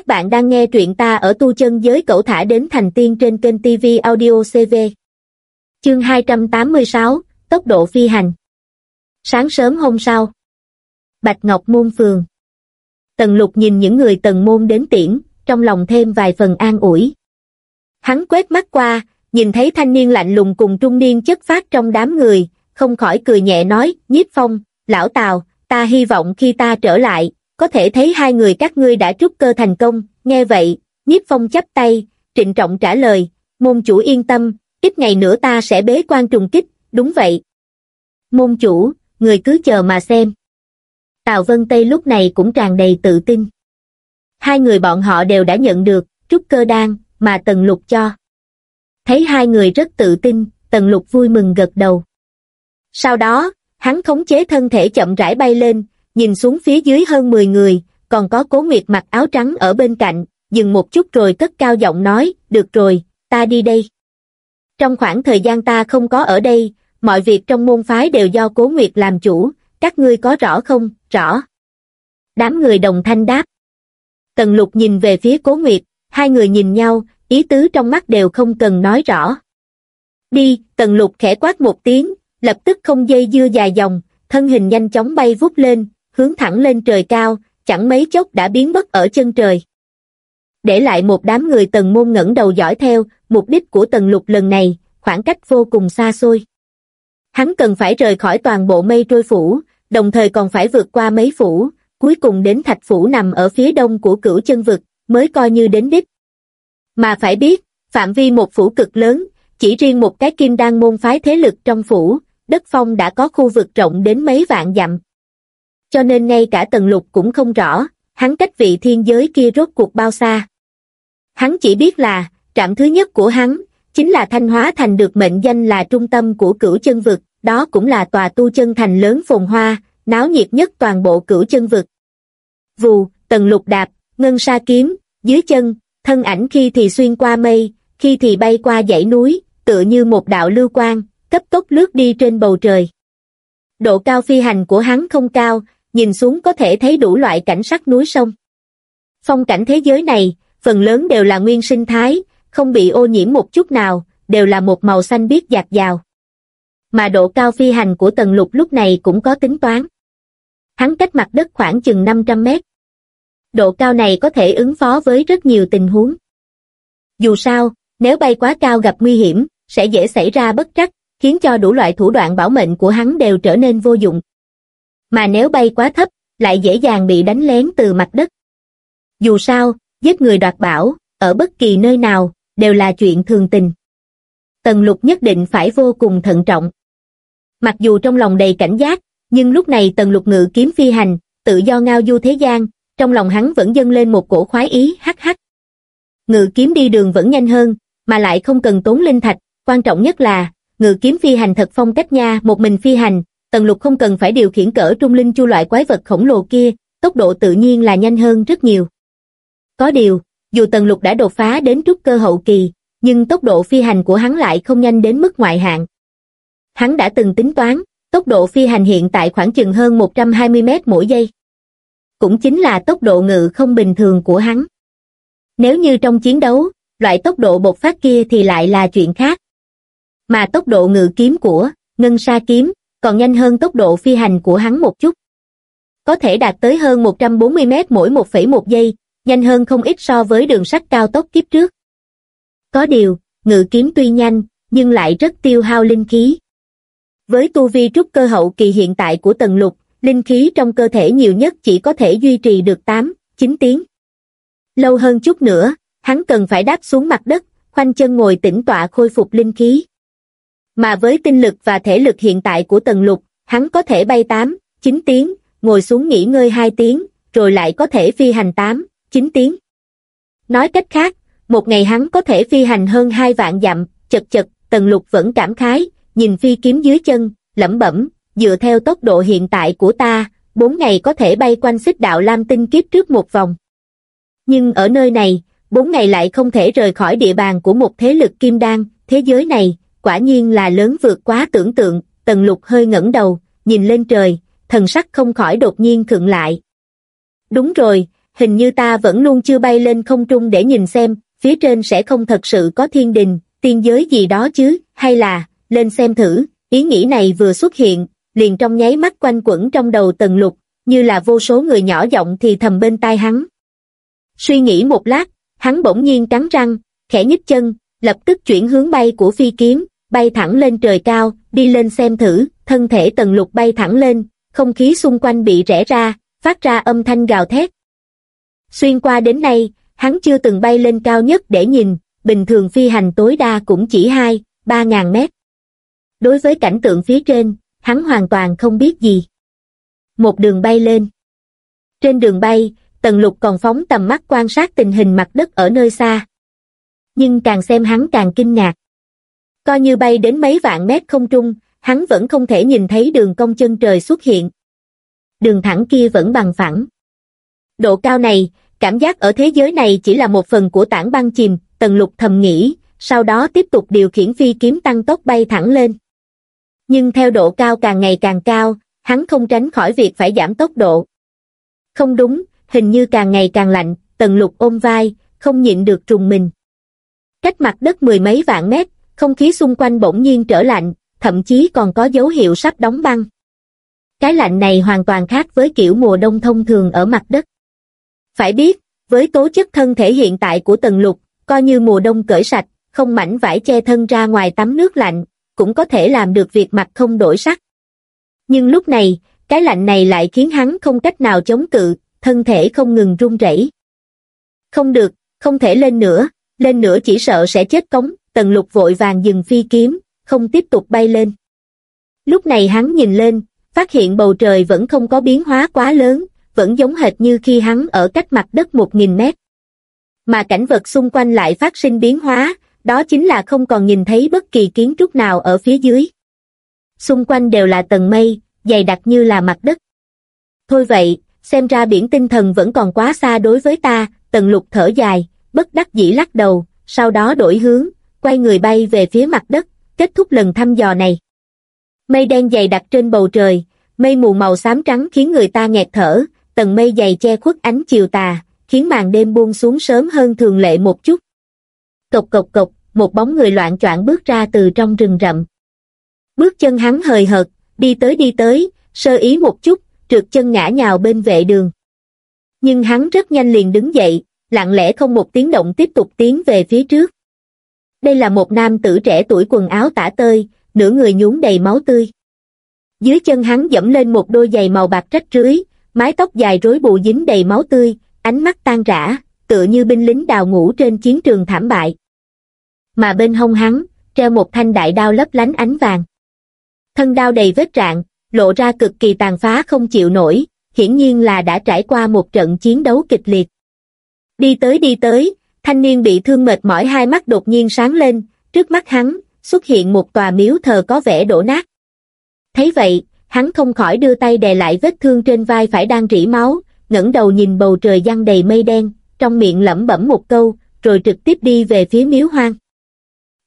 Các bạn đang nghe truyện ta ở tu chân giới cẩu thả đến thành tiên trên kênh TV Audio CV. Chương 286, Tốc độ phi hành. Sáng sớm hôm sau. Bạch Ngọc Môn Phường. Tần lục nhìn những người tần môn đến tiễn, trong lòng thêm vài phần an ủi. Hắn quét mắt qua, nhìn thấy thanh niên lạnh lùng cùng trung niên chất phát trong đám người, không khỏi cười nhẹ nói, nhiếp phong, lão Tào, ta hy vọng khi ta trở lại, có thể thấy hai người các ngươi đã trúc cơ thành công, nghe vậy, nhiếp phong chắp tay, trịnh trọng trả lời, môn chủ yên tâm, ít ngày nữa ta sẽ bế quan trùng kích, đúng vậy. Môn chủ, người cứ chờ mà xem. Tào Vân Tây lúc này cũng tràn đầy tự tin. Hai người bọn họ đều đã nhận được, trúc cơ đan, mà Tần Lục cho. Thấy hai người rất tự tin, Tần Lục vui mừng gật đầu. Sau đó, hắn khống chế thân thể chậm rãi bay lên, nhìn xuống phía dưới hơn 10 người, còn có cố nguyệt mặc áo trắng ở bên cạnh, dừng một chút rồi cất cao giọng nói, được rồi, ta đi đây. Trong khoảng thời gian ta không có ở đây, mọi việc trong môn phái đều do cố nguyệt làm chủ, các ngươi có rõ không, rõ. Đám người đồng thanh đáp. Tần lục nhìn về phía cố nguyệt, hai người nhìn nhau, ý tứ trong mắt đều không cần nói rõ. Đi, tần lục khẽ quát một tiếng, lập tức không dây dưa dài dòng, thân hình nhanh chóng bay vút lên, hướng thẳng lên trời cao, chẳng mấy chốc đã biến mất ở chân trời. Để lại một đám người tần môn ngẩng đầu dõi theo, mục đích của tần lục lần này, khoảng cách vô cùng xa xôi. Hắn cần phải rời khỏi toàn bộ mây trôi phủ, đồng thời còn phải vượt qua mấy phủ, cuối cùng đến thạch phủ nằm ở phía đông của cửu chân vực, mới coi như đến đích. Mà phải biết, phạm vi một phủ cực lớn, chỉ riêng một cái kim đan môn phái thế lực trong phủ, đất phong đã có khu vực rộng đến mấy vạn dặm. Cho nên ngay cả tần lục cũng không rõ, hắn cách vị thiên giới kia rốt cuộc bao xa. Hắn chỉ biết là, trạm thứ nhất của hắn, chính là Thanh Hóa Thành được mệnh danh là trung tâm của cửu chân vực, đó cũng là tòa tu chân thành lớn phồn hoa, náo nhiệt nhất toàn bộ cửu chân vực. Vù, tần lục đạp, ngân sa kiếm, dưới chân, thân ảnh khi thì xuyên qua mây, khi thì bay qua dãy núi, tựa như một đạo lưu quang, cấp tốc lướt đi trên bầu trời. Độ cao phi hành của hắn không cao, nhìn xuống có thể thấy đủ loại cảnh sắc núi sông. Phong cảnh thế giới này, phần lớn đều là nguyên sinh thái, không bị ô nhiễm một chút nào, đều là một màu xanh biếc dạt dào. Mà độ cao phi hành của tầng lục lúc này cũng có tính toán. Hắn cách mặt đất khoảng chừng 500 mét. Độ cao này có thể ứng phó với rất nhiều tình huống. Dù sao, nếu bay quá cao gặp nguy hiểm, sẽ dễ xảy ra bất trắc, khiến cho đủ loại thủ đoạn bảo mệnh của hắn đều trở nên vô dụng. Mà nếu bay quá thấp, lại dễ dàng bị đánh lén từ mặt đất. Dù sao, giết người đoạt bảo, ở bất kỳ nơi nào, đều là chuyện thường tình. Tần lục nhất định phải vô cùng thận trọng. Mặc dù trong lòng đầy cảnh giác, nhưng lúc này tần lục ngự kiếm phi hành, tự do ngao du thế gian, trong lòng hắn vẫn dâng lên một cổ khoái ý hắc hắc. Ngự kiếm đi đường vẫn nhanh hơn, mà lại không cần tốn linh thạch, quan trọng nhất là, ngự kiếm phi hành thật phong cách nha, một mình phi hành, tần lục không cần phải điều khiển cỡ trung linh chu loại quái vật khổng lồ kia, tốc độ tự nhiên là nhanh hơn rất nhiều. Có điều, dù tần lục đã đột phá đến trúc cơ hậu kỳ, nhưng tốc độ phi hành của hắn lại không nhanh đến mức ngoại hạng. Hắn đã từng tính toán, tốc độ phi hành hiện tại khoảng chừng hơn 120 mét mỗi giây. Cũng chính là tốc độ ngự không bình thường của hắn. Nếu như trong chiến đấu, loại tốc độ bộc phát kia thì lại là chuyện khác. Mà tốc độ ngự kiếm của, ngân sa kiếm, còn nhanh hơn tốc độ phi hành của hắn một chút. Có thể đạt tới hơn 140 mét mỗi 1,1 giây, nhanh hơn không ít so với đường sắt cao tốc kiếp trước. Có điều, ngự kiếm tuy nhanh, nhưng lại rất tiêu hao linh khí. Với tu vi trúc cơ hậu kỳ hiện tại của tần lục, linh khí trong cơ thể nhiều nhất chỉ có thể duy trì được 8, 9 tiếng. Lâu hơn chút nữa, hắn cần phải đáp xuống mặt đất, khoanh chân ngồi tĩnh tọa khôi phục linh khí. Mà với tinh lực và thể lực hiện tại của tần lục, hắn có thể bay 8, 9 tiếng, ngồi xuống nghỉ ngơi 2 tiếng, rồi lại có thể phi hành 8, 9 tiếng. Nói cách khác, một ngày hắn có thể phi hành hơn hai vạn dặm, chật chật, tần lục vẫn cảm khái, nhìn phi kiếm dưới chân, lẩm bẩm, dựa theo tốc độ hiện tại của ta, bốn ngày có thể bay quanh xích đạo lam tinh kiếp trước một vòng. Nhưng ở nơi này, bốn ngày lại không thể rời khỏi địa bàn của một thế lực kim đan, thế giới này, quả nhiên là lớn vượt quá tưởng tượng, tần lục hơi ngẩng đầu, nhìn lên trời, thần sắc không khỏi đột nhiên thượng lại. Đúng rồi, hình như ta vẫn luôn chưa bay lên không trung để nhìn xem, phía trên sẽ không thật sự có thiên đình, tiên giới gì đó chứ, hay là, lên xem thử, ý nghĩ này vừa xuất hiện, liền trong nháy mắt quanh quẩn trong đầu tần lục, như là vô số người nhỏ giọng thì thầm bên tai hắn. Suy nghĩ một lát, hắn bỗng nhiên cắn răng, khẽ nhích chân, lập tức chuyển hướng bay của phi kiếm, bay thẳng lên trời cao, đi lên xem thử, thân thể tần lục bay thẳng lên, không khí xung quanh bị rẽ ra, phát ra âm thanh gào thét. Xuyên qua đến nay, hắn chưa từng bay lên cao nhất để nhìn, bình thường phi hành tối đa cũng chỉ 2, 3 ngàn mét. Đối với cảnh tượng phía trên, hắn hoàn toàn không biết gì. Một đường bay lên. Trên đường bay, Tần Lục còn phóng tầm mắt quan sát tình hình mặt đất ở nơi xa. Nhưng càng xem hắn càng kinh ngạc. Coi như bay đến mấy vạn mét không trung, hắn vẫn không thể nhìn thấy đường cong chân trời xuất hiện. Đường thẳng kia vẫn bằng phẳng. Độ cao này, cảm giác ở thế giới này chỉ là một phần của tảng băng chìm, Tần Lục thầm nghĩ, sau đó tiếp tục điều khiển phi kiếm tăng tốc bay thẳng lên. Nhưng theo độ cao càng ngày càng cao, hắn không tránh khỏi việc phải giảm tốc độ. Không đúng, hình như càng ngày càng lạnh, tần lục ôm vai, không nhịn được trùng mình. Cách mặt đất mười mấy vạn mét, không khí xung quanh bỗng nhiên trở lạnh, thậm chí còn có dấu hiệu sắp đóng băng. Cái lạnh này hoàn toàn khác với kiểu mùa đông thông thường ở mặt đất. Phải biết, với tố chất thân thể hiện tại của tần lục, coi như mùa đông cởi sạch, không mảnh vải che thân ra ngoài tắm nước lạnh, cũng có thể làm được việc mặt không đổi sắc. Nhưng lúc này, cái lạnh này lại khiến hắn không cách nào chống cự, thân thể không ngừng run rẩy. Không được, không thể lên nữa, lên nữa chỉ sợ sẽ chết cống, tần lục vội vàng dừng phi kiếm, không tiếp tục bay lên. Lúc này hắn nhìn lên, phát hiện bầu trời vẫn không có biến hóa quá lớn, vẫn giống hệt như khi hắn ở cách mặt đất 1.000 mét. Mà cảnh vật xung quanh lại phát sinh biến hóa, đó chính là không còn nhìn thấy bất kỳ kiến trúc nào ở phía dưới. Xung quanh đều là tầng mây, dày đặc như là mặt đất. Thôi vậy, xem ra biển tinh thần vẫn còn quá xa đối với ta, tần lục thở dài, bất đắc dĩ lắc đầu, sau đó đổi hướng, quay người bay về phía mặt đất, kết thúc lần thăm dò này. Mây đen dày đặc trên bầu trời, mây mù màu xám trắng khiến người ta nghẹt thở, tầng mây dày che khuất ánh chiều tà, khiến màn đêm buông xuống sớm hơn thường lệ một chút. Cộc cộc cộc, một bóng người loạn choạng bước ra từ trong rừng rậm. Bước chân hắn hời hợt, đi tới đi tới, sơ ý một chút, trượt chân ngã nhào bên vệ đường. Nhưng hắn rất nhanh liền đứng dậy, lặng lẽ không một tiếng động tiếp tục tiến về phía trước. Đây là một nam tử trẻ tuổi quần áo tả tơi, nửa người nhún đầy máu tươi. Dưới chân hắn dẫm lên một đôi giày màu bạc rách rưới, mái tóc dài rối bù dính đầy máu tươi, ánh mắt tan rã, tựa như binh lính đào ngũ trên chiến trường thảm bại. Mà bên hông hắn, treo một thanh đại đao lấp lánh ánh vàng. Thân đao đầy vết rạn, lộ ra cực kỳ tàn phá không chịu nổi, hiển nhiên là đã trải qua một trận chiến đấu kịch liệt. Đi tới đi tới, thanh niên bị thương mệt mỏi hai mắt đột nhiên sáng lên, trước mắt hắn, xuất hiện một tòa miếu thờ có vẻ đổ nát. Thấy vậy, hắn không khỏi đưa tay đè lại vết thương trên vai phải đang rỉ máu, ngẩng đầu nhìn bầu trời giăng đầy mây đen, trong miệng lẩm bẩm một câu, rồi trực tiếp đi về phía miếu hoang.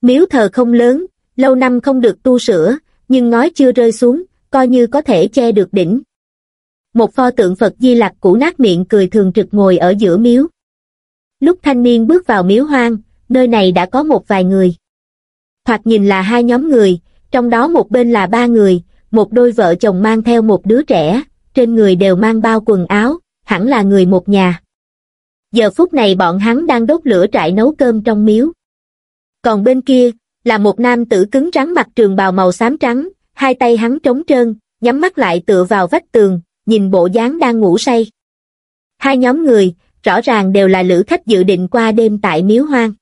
Miếu thờ không lớn, lâu năm không được tu sửa, nhưng ngói chưa rơi xuống, coi như có thể che được đỉnh. Một pho tượng Phật Di Lặc cũ nát miệng cười thường trực ngồi ở giữa miếu. Lúc thanh niên bước vào miếu hoang, nơi này đã có một vài người. Thoạt nhìn là hai nhóm người, trong đó một bên là ba người, một đôi vợ chồng mang theo một đứa trẻ, trên người đều mang bao quần áo, hẳn là người một nhà. Giờ phút này bọn hắn đang đốt lửa trại nấu cơm trong miếu. Còn bên kia, là một nam tử cứng rắn mặc trường bào màu xám trắng, hai tay hắn trống trơn, nhắm mắt lại tựa vào vách tường, nhìn bộ dáng đang ngủ say. Hai nhóm người, rõ ràng đều là lữ khách dự định qua đêm tại miếu hoang.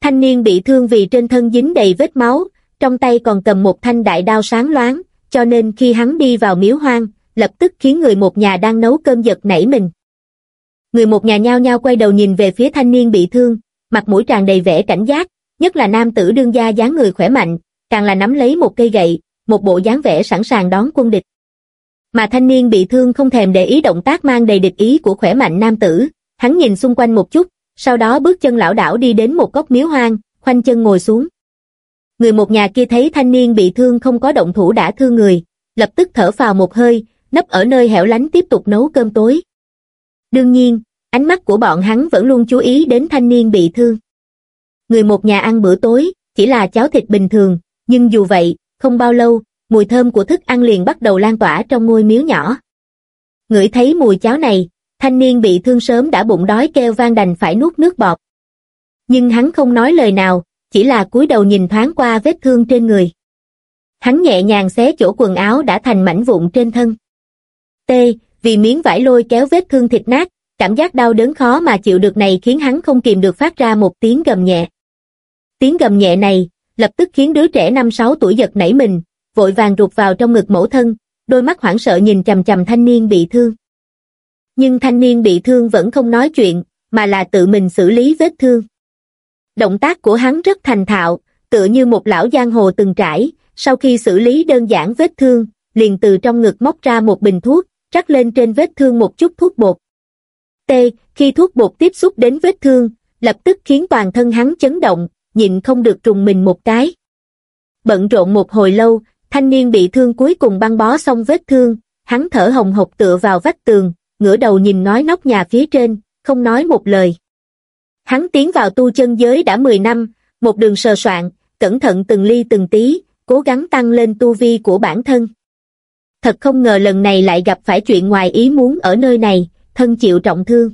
Thanh niên bị thương vì trên thân dính đầy vết máu, trong tay còn cầm một thanh đại đao sáng loáng, cho nên khi hắn đi vào miếu hoang, lập tức khiến người một nhà đang nấu cơm giật nảy mình. Người một nhà nhao nhao quay đầu nhìn về phía thanh niên bị thương, mặt mũi tràn đầy vẻ cảnh giác, nhất là nam tử đương gia dáng người khỏe mạnh, càng là nắm lấy một cây gậy, một bộ dáng vẻ sẵn sàng đón quân địch. Mà thanh niên bị thương không thèm để ý động tác mang đầy địch ý của khỏe mạnh nam tử, hắn nhìn xung quanh một chút, sau đó bước chân lão đảo đi đến một góc miếu hoang, khoanh chân ngồi xuống. Người một nhà kia thấy thanh niên bị thương không có động thủ đã thương người, lập tức thở phào một hơi, nấp ở nơi hẻo lánh tiếp tục nấu cơm tối. Đương nhiên, ánh mắt của bọn hắn vẫn luôn chú ý đến thanh niên bị thương. Người một nhà ăn bữa tối, chỉ là cháo thịt bình thường, nhưng dù vậy, không bao lâu, mùi thơm của thức ăn liền bắt đầu lan tỏa trong ngôi miếu nhỏ. Ngửi thấy mùi cháo này, thanh niên bị thương sớm đã bụng đói kêu vang đành phải nuốt nước bọt. Nhưng hắn không nói lời nào, chỉ là cúi đầu nhìn thoáng qua vết thương trên người. Hắn nhẹ nhàng xé chỗ quần áo đã thành mảnh vụn trên thân. T, vì miếng vải lôi kéo vết thương thịt nát, cảm giác đau đớn khó mà chịu được này khiến hắn không kìm được phát ra một tiếng gầm nhẹ. Tiếng gầm nhẹ này, lập tức khiến đứa trẻ năm sáu tuổi giật nảy mình, vội vàng rụt vào trong ngực mẫu thân, đôi mắt hoảng sợ nhìn chầm chầm thanh niên bị thương. Nhưng thanh niên bị thương vẫn không nói chuyện, mà là tự mình xử lý vết thương. Động tác của hắn rất thành thạo, tựa như một lão giang hồ từng trải, sau khi xử lý đơn giản vết thương, liền từ trong ngực móc ra một bình thuốc, rắc lên trên vết thương một chút thuốc bột. T, khi thuốc bột tiếp xúc đến vết thương, lập tức khiến toàn thân hắn chấn động, nhịn không được trùng mình một cái. Bận rộn một hồi lâu, thanh niên bị thương cuối cùng băng bó xong vết thương, hắn thở hồng hộc tựa vào vách tường, ngửa đầu nhìn nói nóc nhà phía trên, không nói một lời. Hắn tiến vào tu chân giới đã 10 năm, một đường sờ soạn, cẩn thận từng ly từng tí, cố gắng tăng lên tu vi của bản thân. Thật không ngờ lần này lại gặp phải chuyện ngoài ý muốn ở nơi này, thân chịu trọng thương.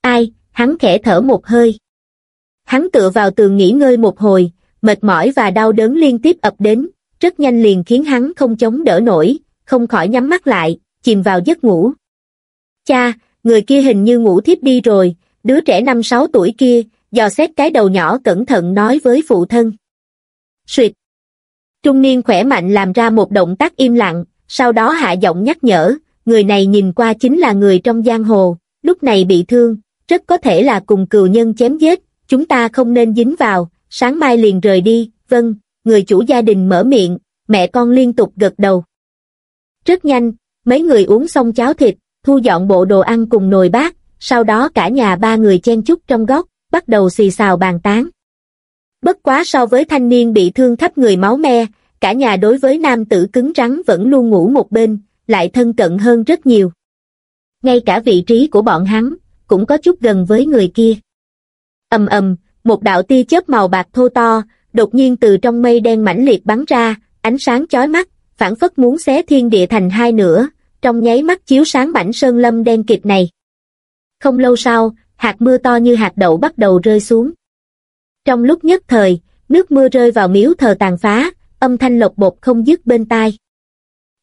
Ai, hắn khẽ thở một hơi. Hắn tựa vào tường nghỉ ngơi một hồi, mệt mỏi và đau đớn liên tiếp ập đến, rất nhanh liền khiến hắn không chống đỡ nổi, không khỏi nhắm mắt lại, chìm vào giấc ngủ. Cha, người kia hình như ngủ thiếp đi rồi, đứa trẻ năm sáu tuổi kia, dò xét cái đầu nhỏ cẩn thận nói với phụ thân. Suyệt. Trung niên khỏe mạnh làm ra một động tác im lặng, sau đó hạ giọng nhắc nhở, người này nhìn qua chính là người trong giang hồ, lúc này bị thương, rất có thể là cùng cừu nhân chém giết, chúng ta không nên dính vào, sáng mai liền rời đi, vâng, người chủ gia đình mở miệng, mẹ con liên tục gật đầu. Rất nhanh, mấy người uống xong cháo thịt, thu dọn bộ đồ ăn cùng nồi bát, sau đó cả nhà ba người chen chúc trong góc, bắt đầu xì xào bàn tán. Bất quá so với thanh niên bị thương khắp người máu me, cả nhà đối với nam tử cứng rắn vẫn luôn ngủ một bên, lại thân cận hơn rất nhiều. Ngay cả vị trí của bọn hắn, cũng có chút gần với người kia. ầm ầm, một đạo tia chớp màu bạc thô to, đột nhiên từ trong mây đen mãnh liệt bắn ra, ánh sáng chói mắt, phản phất muốn xé thiên địa thành hai nửa, trong nháy mắt chiếu sáng mảnh sơn lâm đen kịt này. Không lâu sau, hạt mưa to như hạt đậu bắt đầu rơi xuống. Trong lúc nhất thời, nước mưa rơi vào miếu thờ tàn phá, âm thanh lộc bột không dứt bên tai.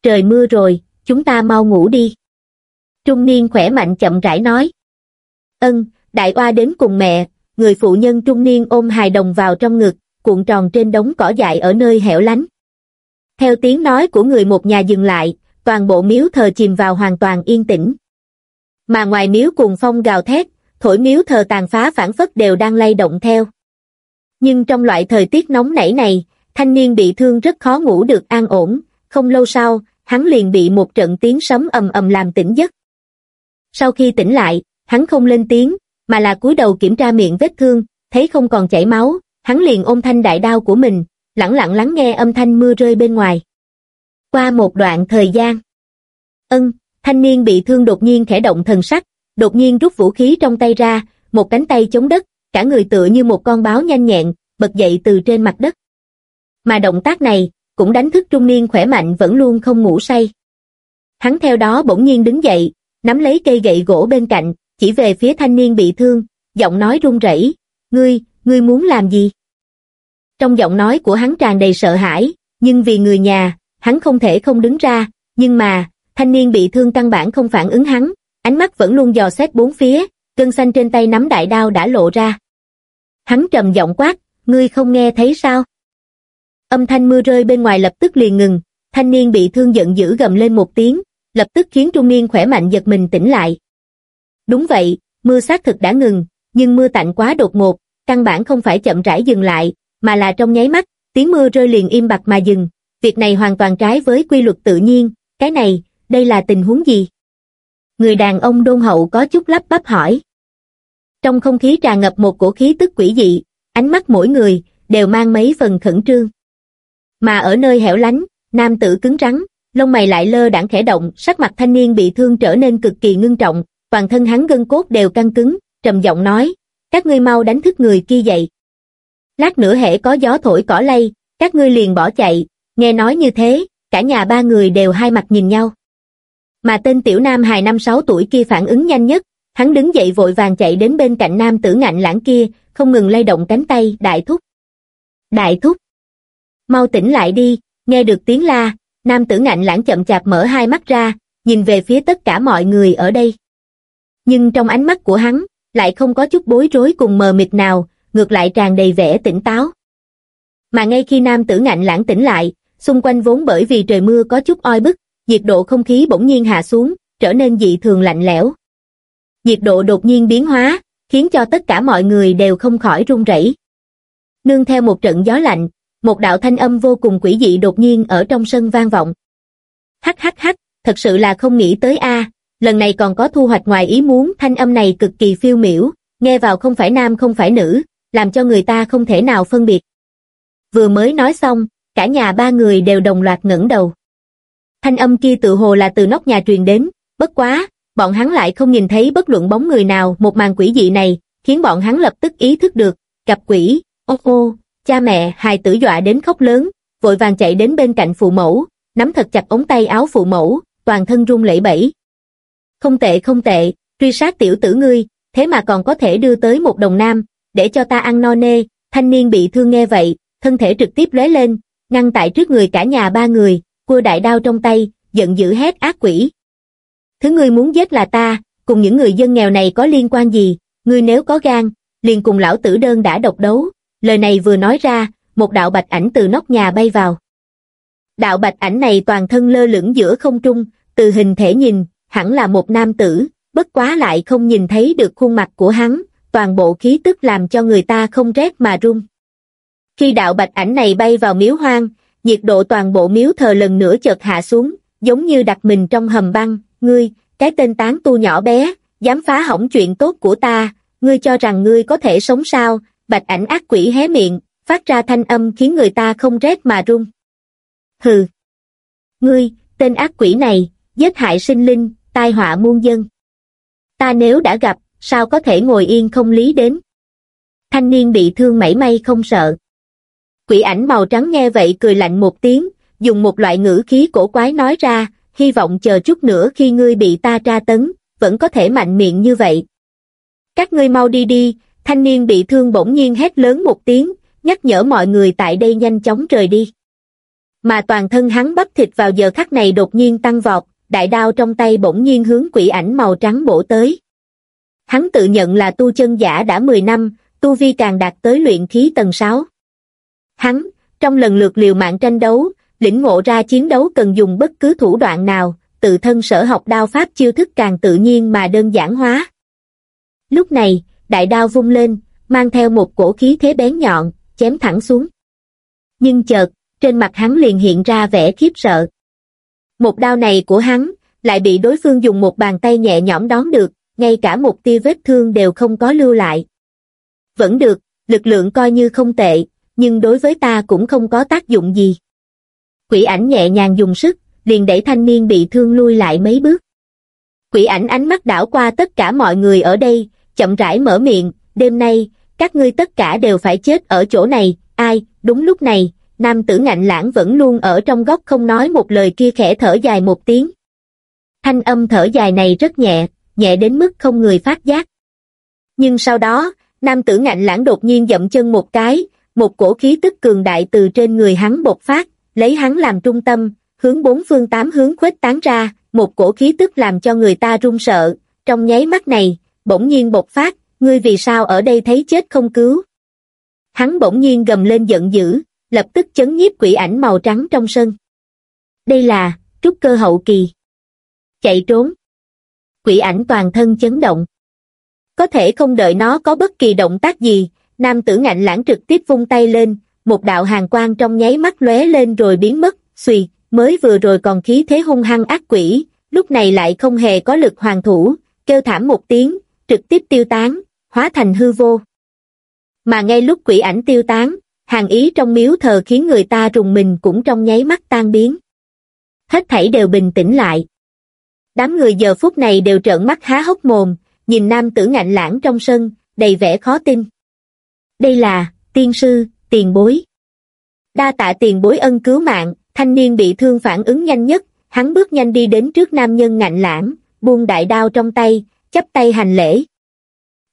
Trời mưa rồi, chúng ta mau ngủ đi. Trung niên khỏe mạnh chậm rãi nói. Ân, đại oa đến cùng mẹ, người phụ nhân trung niên ôm hài đồng vào trong ngực, cuộn tròn trên đống cỏ dại ở nơi hẻo lánh. Theo tiếng nói của người một nhà dừng lại, toàn bộ miếu thờ chìm vào hoàn toàn yên tĩnh. Mà ngoài miếu cuồng phong gào thét, thổi miếu thờ tàn phá phản phất đều đang lay động theo. Nhưng trong loại thời tiết nóng nảy này, thanh niên bị thương rất khó ngủ được an ổn, không lâu sau, hắn liền bị một trận tiếng sấm ầm ầm làm tỉnh giấc. Sau khi tỉnh lại, hắn không lên tiếng, mà là cúi đầu kiểm tra miệng vết thương, thấy không còn chảy máu, hắn liền ôm thanh đại đao của mình, lặng lặng lắng nghe âm thanh mưa rơi bên ngoài. Qua một đoạn thời gian, ân, thanh niên bị thương đột nhiên khẽ động thần sắc, đột nhiên rút vũ khí trong tay ra, một cánh tay chống đất, cả người tựa như một con báo nhanh nhẹn, bật dậy từ trên mặt đất. Mà động tác này, cũng đánh thức trung niên khỏe mạnh vẫn luôn không ngủ say. Hắn theo đó bỗng nhiên đứng dậy, nắm lấy cây gậy gỗ bên cạnh, chỉ về phía thanh niên bị thương, giọng nói run rẩy, ngươi, ngươi muốn làm gì? Trong giọng nói của hắn tràn đầy sợ hãi, nhưng vì người nhà, hắn không thể không đứng ra, nhưng mà, thanh niên bị thương căn bản không phản ứng hắn, ánh mắt vẫn luôn dò xét bốn phía, cơn xanh trên tay nắm đại đao đã lộ ra. Hắn trầm giọng quát, ngươi không nghe thấy sao? Âm thanh mưa rơi bên ngoài lập tức liền ngừng, thanh niên bị thương giận dữ gầm lên một tiếng, lập tức khiến trung niên khỏe mạnh giật mình tỉnh lại. Đúng vậy, mưa xác thực đã ngừng, nhưng mưa tạnh quá đột ngột, căn bản không phải chậm rãi dừng lại, mà là trong nháy mắt, tiếng mưa rơi liền im bặt mà dừng. Việc này hoàn toàn trái với quy luật tự nhiên, cái này, đây là tình huống gì? Người đàn ông đôn hậu có chút lắp bắp hỏi. Trong không khí tràn ngập một cổ khí tức quỷ dị, ánh mắt mỗi người, đều mang mấy phần khẩn trương. Mà ở nơi hẻo lánh, nam tử cứng rắn, lông mày lại lơ đãng khẽ động, sắc mặt thanh niên bị thương trở nên cực kỳ ngưng trọng, toàn thân hắn gân cốt đều căng cứng, trầm giọng nói, các ngươi mau đánh thức người kia dậy. Lát nữa hễ có gió thổi cỏ lay, các ngươi liền bỏ chạy, nghe nói như thế, cả nhà ba người đều hai mặt nhìn nhau. Mà tên tiểu nam hài năm sáu tuổi kia phản ứng nhanh nhất, hắn đứng dậy vội vàng chạy đến bên cạnh nam tử ngạnh lãng kia, không ngừng lay động cánh tay, đại thúc. Đại thúc. Mau tỉnh lại đi, nghe được tiếng la, nam tử ngạnh lãng chậm chạp mở hai mắt ra, nhìn về phía tất cả mọi người ở đây. Nhưng trong ánh mắt của hắn, lại không có chút bối rối cùng mờ mịt nào, ngược lại tràn đầy vẻ tỉnh táo. Mà ngay khi nam tử ngạnh lãng tỉnh lại, xung quanh vốn bởi vì trời mưa có chút oi bức, nhiệt độ không khí bỗng nhiên hạ xuống, trở nên dị thường lạnh lẽo. Nhiệt độ đột nhiên biến hóa, khiến cho tất cả mọi người đều không khỏi run rẩy. Nương theo một trận gió lạnh, một đạo thanh âm vô cùng quỷ dị đột nhiên ở trong sân vang vọng. Hắc hắc hắc, thật sự là không nghĩ tới a, lần này còn có thu hoạch ngoài ý muốn, thanh âm này cực kỳ phiêu miểu, nghe vào không phải nam không phải nữ, làm cho người ta không thể nào phân biệt. Vừa mới nói xong, cả nhà ba người đều đồng loạt ngẩng đầu. Thanh âm kia tự hồ là từ nóc nhà truyền đến, bất quá, bọn hắn lại không nhìn thấy bất luận bóng người nào, một màn quỷ dị này, khiến bọn hắn lập tức ý thức được, gặp quỷ, ô ô, cha mẹ, hài tử dọa đến khóc lớn, vội vàng chạy đến bên cạnh phụ mẫu, nắm thật chặt ống tay áo phụ mẫu, toàn thân run lẩy bẩy. Không tệ không tệ, truy sát tiểu tử ngươi, thế mà còn có thể đưa tới một đồng nam, để cho ta ăn no nê, thanh niên bị thương nghe vậy, thân thể trực tiếp lóe lên, ngăn tại trước người cả nhà ba người, cua đại đao trong tay, giận dữ hét ác quỷ. Thứ ngươi muốn giết là ta, cùng những người dân nghèo này có liên quan gì, ngươi nếu có gan, liền cùng lão tử đơn đã độc đấu, lời này vừa nói ra, một đạo bạch ảnh từ nóc nhà bay vào. Đạo bạch ảnh này toàn thân lơ lửng giữa không trung, từ hình thể nhìn, hẳn là một nam tử, bất quá lại không nhìn thấy được khuôn mặt của hắn, toàn bộ khí tức làm cho người ta không rét mà run. Khi đạo bạch ảnh này bay vào miếu hoang, nhiệt độ toàn bộ miếu thờ lần nữa chợt hạ xuống, giống như đặt mình trong hầm băng, ngươi, cái tên tán tu nhỏ bé, dám phá hỏng chuyện tốt của ta, ngươi cho rằng ngươi có thể sống sao, bạch ảnh ác quỷ hé miệng, phát ra thanh âm khiến người ta không rét mà run. Hừ! Ngươi, tên ác quỷ này, giết hại sinh linh, tai họa muôn dân. Ta nếu đã gặp, sao có thể ngồi yên không lý đến? Thanh niên bị thương mảy may không sợ. Quỷ ảnh màu trắng nghe vậy cười lạnh một tiếng, dùng một loại ngữ khí cổ quái nói ra, hy vọng chờ chút nữa khi ngươi bị ta tra tấn, vẫn có thể mạnh miệng như vậy. Các ngươi mau đi đi, thanh niên bị thương bỗng nhiên hét lớn một tiếng, nhắc nhở mọi người tại đây nhanh chóng rời đi. Mà toàn thân hắn bắp thịt vào giờ khắc này đột nhiên tăng vọt, đại đao trong tay bỗng nhiên hướng quỷ ảnh màu trắng bổ tới. Hắn tự nhận là tu chân giả đã 10 năm, tu vi càng đạt tới luyện khí tầng 6. Hắn, trong lần lượt liều mạng tranh đấu, lĩnh ngộ ra chiến đấu cần dùng bất cứ thủ đoạn nào, tự thân sở học đao pháp chiêu thức càng tự nhiên mà đơn giản hóa. Lúc này, đại đao vung lên, mang theo một cổ khí thế bén nhọn, chém thẳng xuống. Nhưng chợt, trên mặt hắn liền hiện ra vẻ khiếp sợ. Một đao này của hắn, lại bị đối phương dùng một bàn tay nhẹ nhõm đón được, ngay cả một tia vết thương đều không có lưu lại. Vẫn được, lực lượng coi như không tệ, nhưng đối với ta cũng không có tác dụng gì. Quỷ ảnh nhẹ nhàng dùng sức, liền đẩy thanh niên bị thương lui lại mấy bước. Quỷ ảnh ánh mắt đảo qua tất cả mọi người ở đây, chậm rãi mở miệng, đêm nay, các ngươi tất cả đều phải chết ở chỗ này, ai, đúng lúc này, nam tử ngạnh lãng vẫn luôn ở trong góc không nói một lời kia khẽ thở dài một tiếng. Thanh âm thở dài này rất nhẹ, nhẹ đến mức không người phát giác. Nhưng sau đó, nam tử ngạnh lãng đột nhiên dậm chân một cái, một cổ khí tức cường đại từ trên người hắn bộc phát, lấy hắn làm trung tâm, hướng bốn phương tám hướng khuếch tán ra, một cổ khí tức làm cho người ta run sợ, trong nháy mắt này, bỗng nhiên bộc phát, ngươi vì sao ở đây thấy chết không cứu. Hắn bỗng nhiên gầm lên giận dữ, lập tức chấn nhiếp quỷ ảnh màu trắng trong sân. Đây là, trúc cơ hậu kỳ. Chạy trốn. Quỷ ảnh toàn thân chấn động. Có thể không đợi nó có bất kỳ động tác gì, nam tử ngạnh lãng trực tiếp vung tay lên, một đạo hàng quang trong nháy mắt lóe lên rồi biến mất, xùy, mới vừa rồi còn khí thế hung hăng ác quỷ, lúc này lại không hề có lực hoàng thủ, kêu thảm một tiếng, trực tiếp tiêu tán, hóa thành hư vô. Mà ngay lúc quỷ ảnh tiêu tán, hàng ý trong miếu thờ khiến người ta rùng mình cũng trong nháy mắt tan biến. Hết thảy đều bình tĩnh lại. Đám người giờ phút này đều trợn mắt há hốc mồm, nhìn nam tử ngạnh lãng trong sân, đầy vẻ khó tin. Đây là, tiên sư, tiền bối. Đa tạ tiền bối ân cứu mạng, thanh niên bị thương phản ứng nhanh nhất, hắn bước nhanh đi đến trước nam nhân ngạnh lãng, buông đại đao trong tay, chắp tay hành lễ.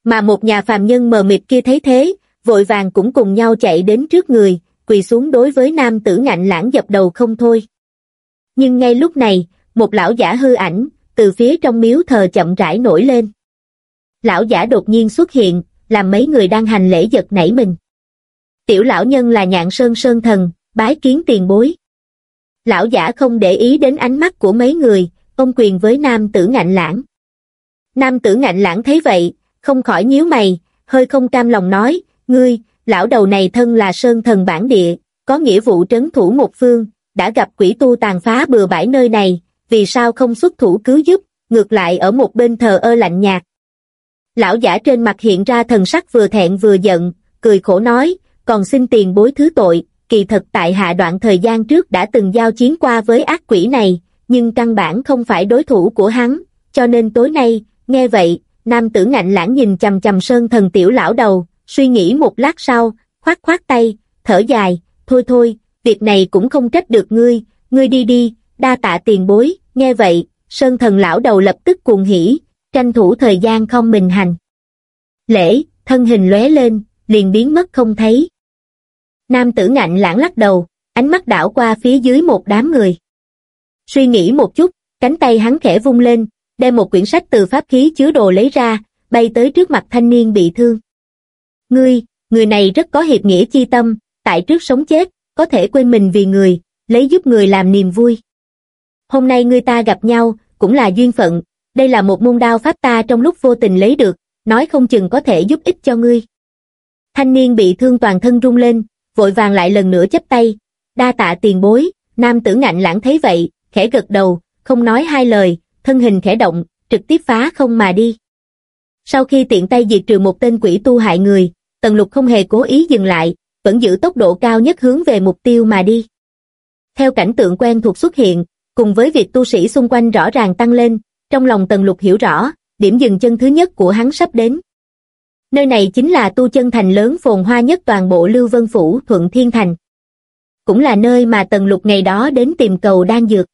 Mà một nhà phàm nhân mờ mịt kia thấy thế, vội vàng cũng cùng nhau chạy đến trước người, quỳ xuống đối với nam tử ngạnh lãng dập đầu không thôi. Nhưng ngay lúc này, một lão giả hư ảnh, từ phía trong miếu thờ chậm rãi nổi lên. Lão giả đột nhiên xuất hiện, làm mấy người đang hành lễ giật nảy mình. Tiểu lão nhân là nhạn sơn sơn thần, bái kiến tiền bối. Lão giả không để ý đến ánh mắt của mấy người, ông quyền với nam tử ngạnh lãng. Nam tử ngạnh lãng thấy vậy, không khỏi nhíu mày, hơi không cam lòng nói, ngươi, lão đầu này thân là sơn thần bản địa, có nghĩa vụ trấn thủ một phương, đã gặp quỷ tu tàn phá bừa bãi nơi này, vì sao không xuất thủ cứu giúp, ngược lại ở một bên thờ ơ lạnh nhạt. Lão giả trên mặt hiện ra thần sắc vừa thẹn vừa giận, cười khổ nói, còn xin tiền bối thứ tội, kỳ thật tại hạ đoạn thời gian trước đã từng giao chiến qua với ác quỷ này, nhưng căn bản không phải đối thủ của hắn, cho nên tối nay, nghe vậy, nam tử ngạnh lãng nhìn chầm chầm sơn thần tiểu lão đầu, suy nghĩ một lát sau, khoát khoát tay, thở dài, thôi thôi, việc này cũng không trách được ngươi, ngươi đi đi, đa tạ tiền bối, nghe vậy, sơn thần lão đầu lập tức cuồng hỉ, tranh thủ thời gian không mình hành. Lễ, thân hình lóe lên, liền biến mất không thấy. Nam tử ngạnh lãng lắc đầu, ánh mắt đảo qua phía dưới một đám người. Suy nghĩ một chút, cánh tay hắn khẽ vung lên, đem một quyển sách từ pháp khí chứa đồ lấy ra, bay tới trước mặt thanh niên bị thương. Ngươi, người này rất có hiệp nghĩa chi tâm, tại trước sống chết, có thể quên mình vì người, lấy giúp người làm niềm vui. Hôm nay ngươi ta gặp nhau, cũng là duyên phận, đây là một môn đao pháp ta trong lúc vô tình lấy được, nói không chừng có thể giúp ích cho ngươi. Thanh niên bị thương toàn thân rung lên, vội vàng lại lần nữa chấp tay, đa tạ tiền bối, nam tử ngạnh lãng thấy vậy, khẽ gật đầu, không nói hai lời, thân hình khẽ động, trực tiếp phá không mà đi. Sau khi tiện tay diệt trừ một tên quỷ tu hại người, Tần Lục không hề cố ý dừng lại, vẫn giữ tốc độ cao nhất hướng về mục tiêu mà đi. Theo cảnh tượng quen thuộc xuất hiện, cùng với việc tu sĩ xung quanh rõ ràng tăng lên, trong lòng Tần Lục hiểu rõ, điểm dừng chân thứ nhất của hắn sắp đến. Nơi này chính là tu chân thành lớn phồn hoa nhất toàn bộ Lưu Vân Phủ Thuận Thiên Thành. Cũng là nơi mà Tần Lục ngày đó đến tìm cầu đan dược.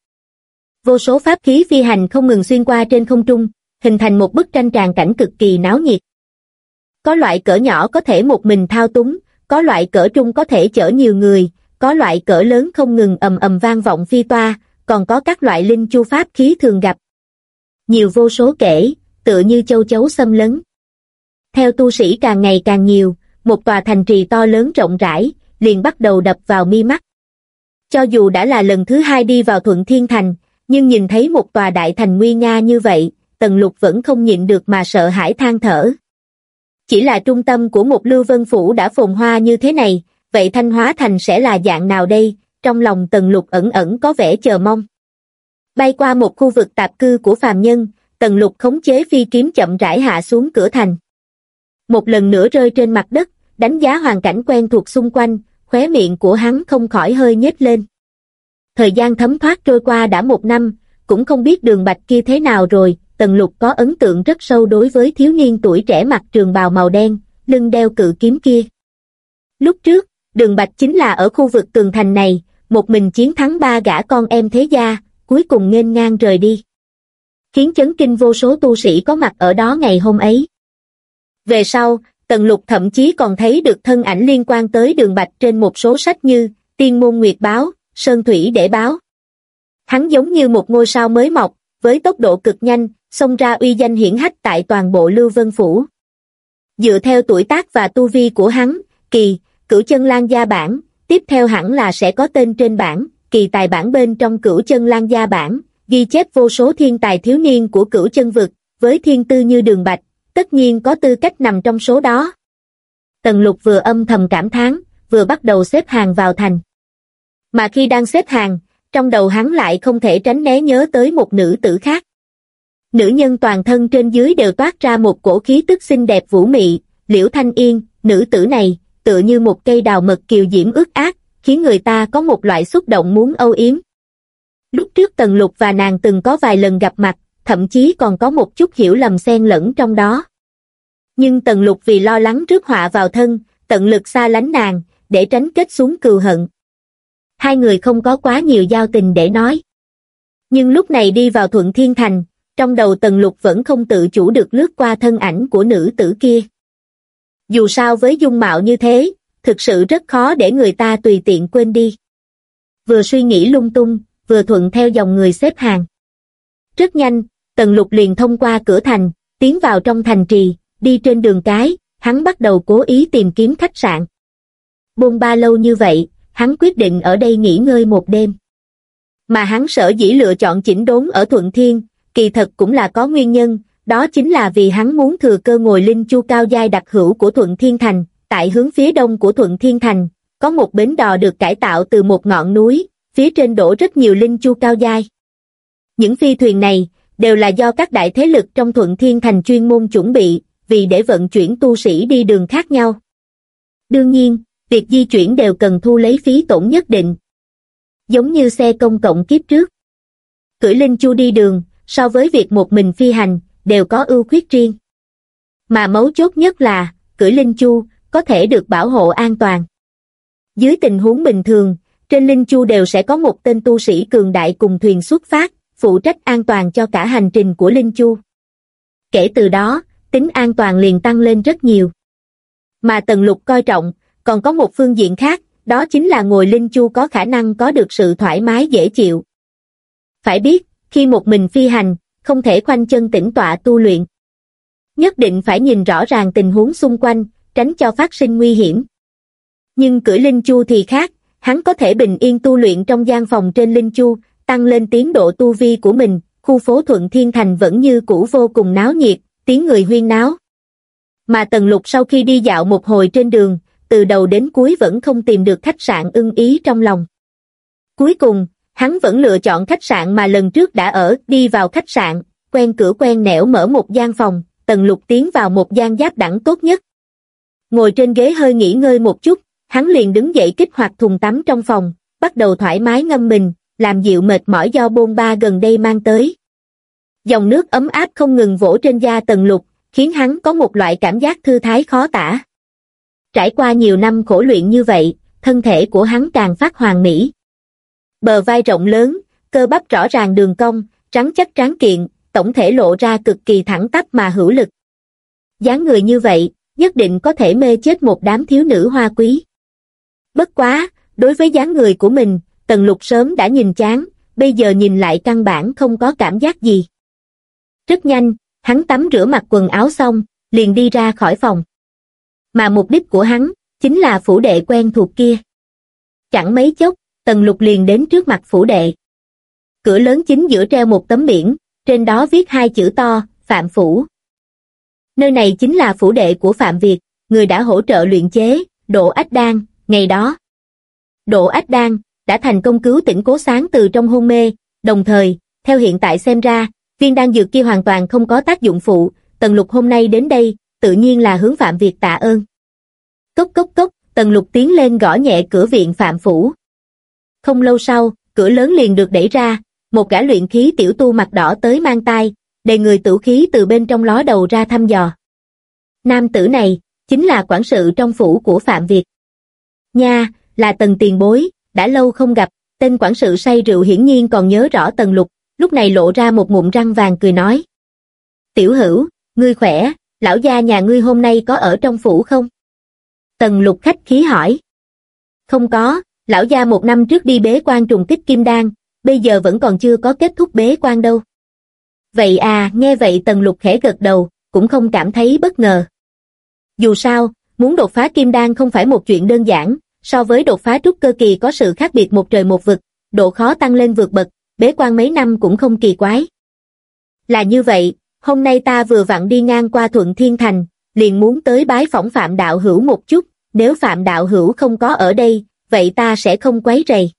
Vô số pháp khí phi hành không ngừng xuyên qua trên không trung, hình thành một bức tranh tràn cảnh cực kỳ náo nhiệt. Có loại cỡ nhỏ có thể một mình thao túng, có loại cỡ trung có thể chở nhiều người, có loại cỡ lớn không ngừng ầm ầm vang vọng phi toa, còn có các loại linh chu pháp khí thường gặp. Nhiều vô số kể, tựa như châu chấu xâm lấn. Theo tu sĩ càng ngày càng nhiều, một tòa thành trì to lớn rộng rãi, liền bắt đầu đập vào mi mắt. Cho dù đã là lần thứ hai đi vào Thuận Thiên Thành, nhưng nhìn thấy một tòa đại thành nguy nga như vậy, Tần Lục vẫn không nhịn được mà sợ hãi than thở. Chỉ là trung tâm của một lưu vân phủ đã phồn hoa như thế này, vậy Thanh Hóa Thành sẽ là dạng nào đây? Trong lòng Tần Lục ẩn ẩn có vẻ chờ mong. Bay qua một khu vực tạp cư của phàm nhân, Tần Lục khống chế phi kiếm chậm rãi hạ xuống cửa thành. Một lần nữa rơi trên mặt đất, đánh giá hoàn cảnh quen thuộc xung quanh, khóe miệng của hắn không khỏi hơi nhếch lên. Thời gian thấm thoát trôi qua đã một năm, cũng không biết đường bạch kia thế nào rồi, Tần Lục có ấn tượng rất sâu đối với thiếu niên tuổi trẻ mặc trường bào màu đen, lưng đeo cự kiếm kia. Lúc trước, đường bạch chính là ở khu vực tường thành này, một mình chiến thắng ba gã con em thế gia, cuối cùng nghênh ngang rời đi. Khiến chấn kinh vô số tu sĩ có mặt ở đó ngày hôm ấy. Về sau, Tần Lục thậm chí còn thấy được thân ảnh liên quan tới đường bạch trên một số sách như Tiên Môn Nguyệt Báo, Sơn Thủy Để Báo. Hắn giống như một ngôi sao mới mọc, với tốc độ cực nhanh, xông ra uy danh hiển hách tại toàn bộ Lưu Vân Phủ. Dựa theo tuổi tác và tu vi của hắn, kỳ, cửu chân lan gia bản, tiếp theo hẳn là sẽ có tên trên bản, kỳ tài bản bên trong cửu chân lan gia bản, ghi chép vô số thiên tài thiếu niên của cửu chân vực, với thiên tư như đường bạch, tất nhiên có tư cách nằm trong số đó. Tần lục vừa âm thầm cảm thán, vừa bắt đầu xếp hàng vào thành. Mà khi đang xếp hàng, trong đầu hắn lại không thể tránh né nhớ tới một nữ tử khác. Nữ nhân toàn thân trên dưới đều toát ra một cổ khí tức xinh đẹp vũ mị, liễu thanh yên, nữ tử này, tựa như một cây đào mật kiều diễm ướt ác, khiến người ta có một loại xúc động muốn âu yếm. Lúc trước Tần Lục và nàng từng có vài lần gặp mặt, thậm chí còn có một chút hiểu lầm xen lẫn trong đó. Nhưng Tần Lục vì lo lắng trước họa vào thân, tận lực xa lánh nàng, để tránh kết xuống cừu hận. Hai người không có quá nhiều giao tình để nói. Nhưng lúc này đi vào Thuận Thiên Thành, trong đầu Tần Lục vẫn không tự chủ được lướt qua thân ảnh của nữ tử kia. Dù sao với dung mạo như thế, thực sự rất khó để người ta tùy tiện quên đi. Vừa suy nghĩ lung tung, vừa thuận theo dòng người xếp hàng. Rất nhanh, Tần Lục liền thông qua cửa thành, tiến vào trong thành trì, đi trên đường cái, hắn bắt đầu cố ý tìm kiếm khách sạn. Bôn ba lâu như vậy, hắn quyết định ở đây nghỉ ngơi một đêm. Mà hắn sở dĩ lựa chọn chỉnh đốn ở Thuận Thiên, kỳ thật cũng là có nguyên nhân, đó chính là vì hắn muốn thừa cơ ngồi linh chu cao giai đặc hữu của Thuận Thiên Thành, tại hướng phía đông của Thuận Thiên Thành, có một bến đò được cải tạo từ một ngọn núi, phía trên đổ rất nhiều linh chu cao giai. Những phi thuyền này, đều là do các đại thế lực trong Thuận Thiên Thành chuyên môn chuẩn bị, vì để vận chuyển tu sĩ đi đường khác nhau. Đương nhiên, việc di chuyển đều cần thu lấy phí tổn nhất định. Giống như xe công cộng kiếp trước. Cưỡi linh chu đi đường, so với việc một mình phi hành, đều có ưu khuyết riêng. Mà mấu chốt nhất là, cưỡi linh chu, có thể được bảo hộ an toàn. Dưới tình huống bình thường, trên linh chu đều sẽ có một tên tu sĩ cường đại cùng thuyền xuất phát, phụ trách an toàn cho cả hành trình của linh chu. Kể từ đó, tính an toàn liền tăng lên rất nhiều. Mà Tần Lục coi trọng, còn có một phương diện khác, đó chính là ngồi linh chu có khả năng có được sự thoải mái dễ chịu. Phải biết, khi một mình phi hành, không thể khoanh chân tĩnh tọa tu luyện. Nhất định phải nhìn rõ ràng tình huống xung quanh, tránh cho phát sinh nguy hiểm. Nhưng cưỡi linh chu thì khác, hắn có thể bình yên tu luyện trong gian phòng trên linh chu, tăng lên tiến độ tu vi của mình, khu phố Thuận Thiên Thành vẫn như cũ vô cùng náo nhiệt, tiếng người huyên náo. Mà Tần Lục sau khi đi dạo một hồi trên đường, từ đầu đến cuối vẫn không tìm được khách sạn ưng ý trong lòng. Cuối cùng, hắn vẫn lựa chọn khách sạn mà lần trước đã ở, đi vào khách sạn, quen cửa quen nẻo mở một gian phòng, Tần Lục tiến vào một gian giáp đẳng tốt nhất. Ngồi trên ghế hơi nghỉ ngơi một chút, hắn liền đứng dậy kích hoạt thùng tắm trong phòng, bắt đầu thoải mái ngâm mình, làm dịu mệt mỏi do bôn ba gần đây mang tới. Dòng nước ấm áp không ngừng vỗ trên da tần lục, khiến hắn có một loại cảm giác thư thái khó tả. Trải qua nhiều năm khổ luyện như vậy, thân thể của hắn càng phát hoàn mỹ. Bờ vai rộng lớn, cơ bắp rõ ràng đường cong, trắng chắc tráng kiện, tổng thể lộ ra cực kỳ thẳng tắp mà hữu lực. dáng người như vậy, nhất định có thể mê chết một đám thiếu nữ hoa quý. Bất quá, đối với dáng người của mình, Tần Lục sớm đã nhìn chán, bây giờ nhìn lại căn bản không có cảm giác gì. Rất nhanh, hắn tắm rửa mặt quần áo xong, liền đi ra khỏi phòng. Mà mục đích của hắn, chính là phủ đệ quen thuộc kia. Chẳng mấy chốc, Tần Lục liền đến trước mặt phủ đệ. Cửa lớn chính giữa treo một tấm biển, trên đó viết hai chữ to, Phạm Phủ. Nơi này chính là phủ đệ của Phạm Việt, người đã hỗ trợ luyện chế, Đỗ Ách Đan, ngày đó. Đỗ Ách Đan, đã thành công cứu tỉnh cố sáng từ trong hôn mê, đồng thời, theo hiện tại xem ra, viên đan dược kia hoàn toàn không có tác dụng phụ, Tần Lục hôm nay đến đây, tự nhiên là hướng Phạm Việt tạ ơn. Cốc cốc cốc, Tần Lục tiến lên gõ nhẹ cửa viện Phạm Phủ. Không lâu sau, cửa lớn liền được đẩy ra, một gã luyện khí tiểu tu mặt đỏ tới mang tay, đề người tử khí từ bên trong ló đầu ra thăm dò. Nam tử này, chính là quản sự trong phủ của Phạm Việt. Nha, là tần tiền bối, đã lâu không gặp, tên quản sự say rượu hiển nhiên còn nhớ rõ tần lục, lúc này lộ ra một ngụm răng vàng cười nói. Tiểu hữu, ngươi khỏe, lão gia nhà ngươi hôm nay có ở trong phủ không? Tần lục khách khí hỏi. Không có, lão gia một năm trước đi bế quan trùng kích kim đan, bây giờ vẫn còn chưa có kết thúc bế quan đâu. Vậy à, nghe vậy tần lục khẽ gật đầu, cũng không cảm thấy bất ngờ. Dù sao, muốn đột phá kim đan không phải một chuyện đơn giản, so với đột phá trúc cơ kỳ có sự khác biệt một trời một vực, độ khó tăng lên vượt bậc, bế quan mấy năm cũng không kỳ quái. Là như vậy, hôm nay ta vừa vặn đi ngang qua Thuận Thiên Thành, liền muốn tới bái phỏng Phạm Đạo Hữu một chút, nếu Phạm Đạo Hữu không có ở đây, vậy ta sẽ không quấy rầy.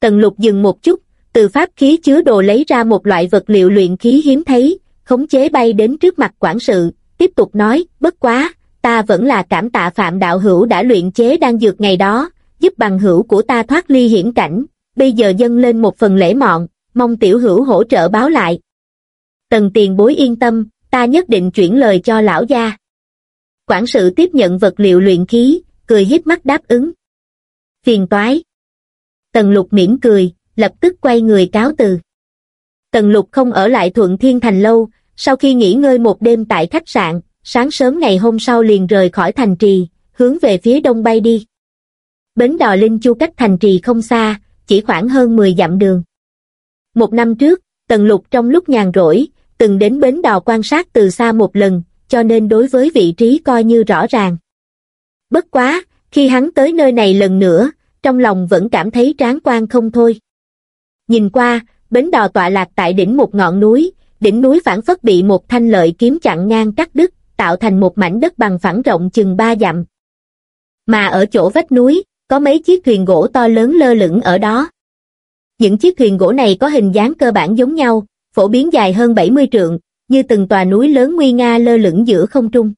Tần lục dừng một chút, từ pháp khí chứa đồ lấy ra một loại vật liệu luyện khí hiếm thấy, khống chế bay đến trước mặt quản sự, tiếp tục nói, bất quá, ta vẫn là cảm tạ Phạm Đạo Hữu đã luyện chế đan dược ngày đó, giúp bằng hữu của ta thoát ly hiểm cảnh, bây giờ dâng lên một phần lễ mọn, mong tiểu hữu hỗ trợ báo lại. Tần tiền bối yên tâm, ta nhất định chuyển lời cho lão gia. Quản sự tiếp nhận vật liệu luyện khí, cười hiếp mắt đáp ứng. Phiền toái. Tần lục mỉm cười, lập tức quay người cáo từ. Tần lục không ở lại thuận thiên thành lâu, sau khi nghỉ ngơi một đêm tại khách sạn, sáng sớm ngày hôm sau liền rời khỏi thành trì, hướng về phía đông bay đi. Bến đò Linh Chu cách thành trì không xa, chỉ khoảng hơn 10 dặm đường. Một năm trước, Tần Lục trong lúc nhàn rỗi, từng đến bến đò quan sát từ xa một lần, cho nên đối với vị trí coi như rõ ràng. Bất quá, khi hắn tới nơi này lần nữa, trong lòng vẫn cảm thấy tráng quan không thôi. Nhìn qua, bến đò tọa lạc tại đỉnh một ngọn núi, đỉnh núi phản phất bị một thanh lợi kiếm chặn ngang cắt đứt, tạo thành một mảnh đất bằng phẳng rộng chừng ba dặm. Mà ở chỗ vách núi, có mấy chiếc thuyền gỗ to lớn lơ lửng ở đó. Những chiếc thuyền gỗ này có hình dáng cơ bản giống nhau, phổ biến dài hơn 70 trượng, như từng tòa núi lớn nguy nga lơ lửng giữa không trung.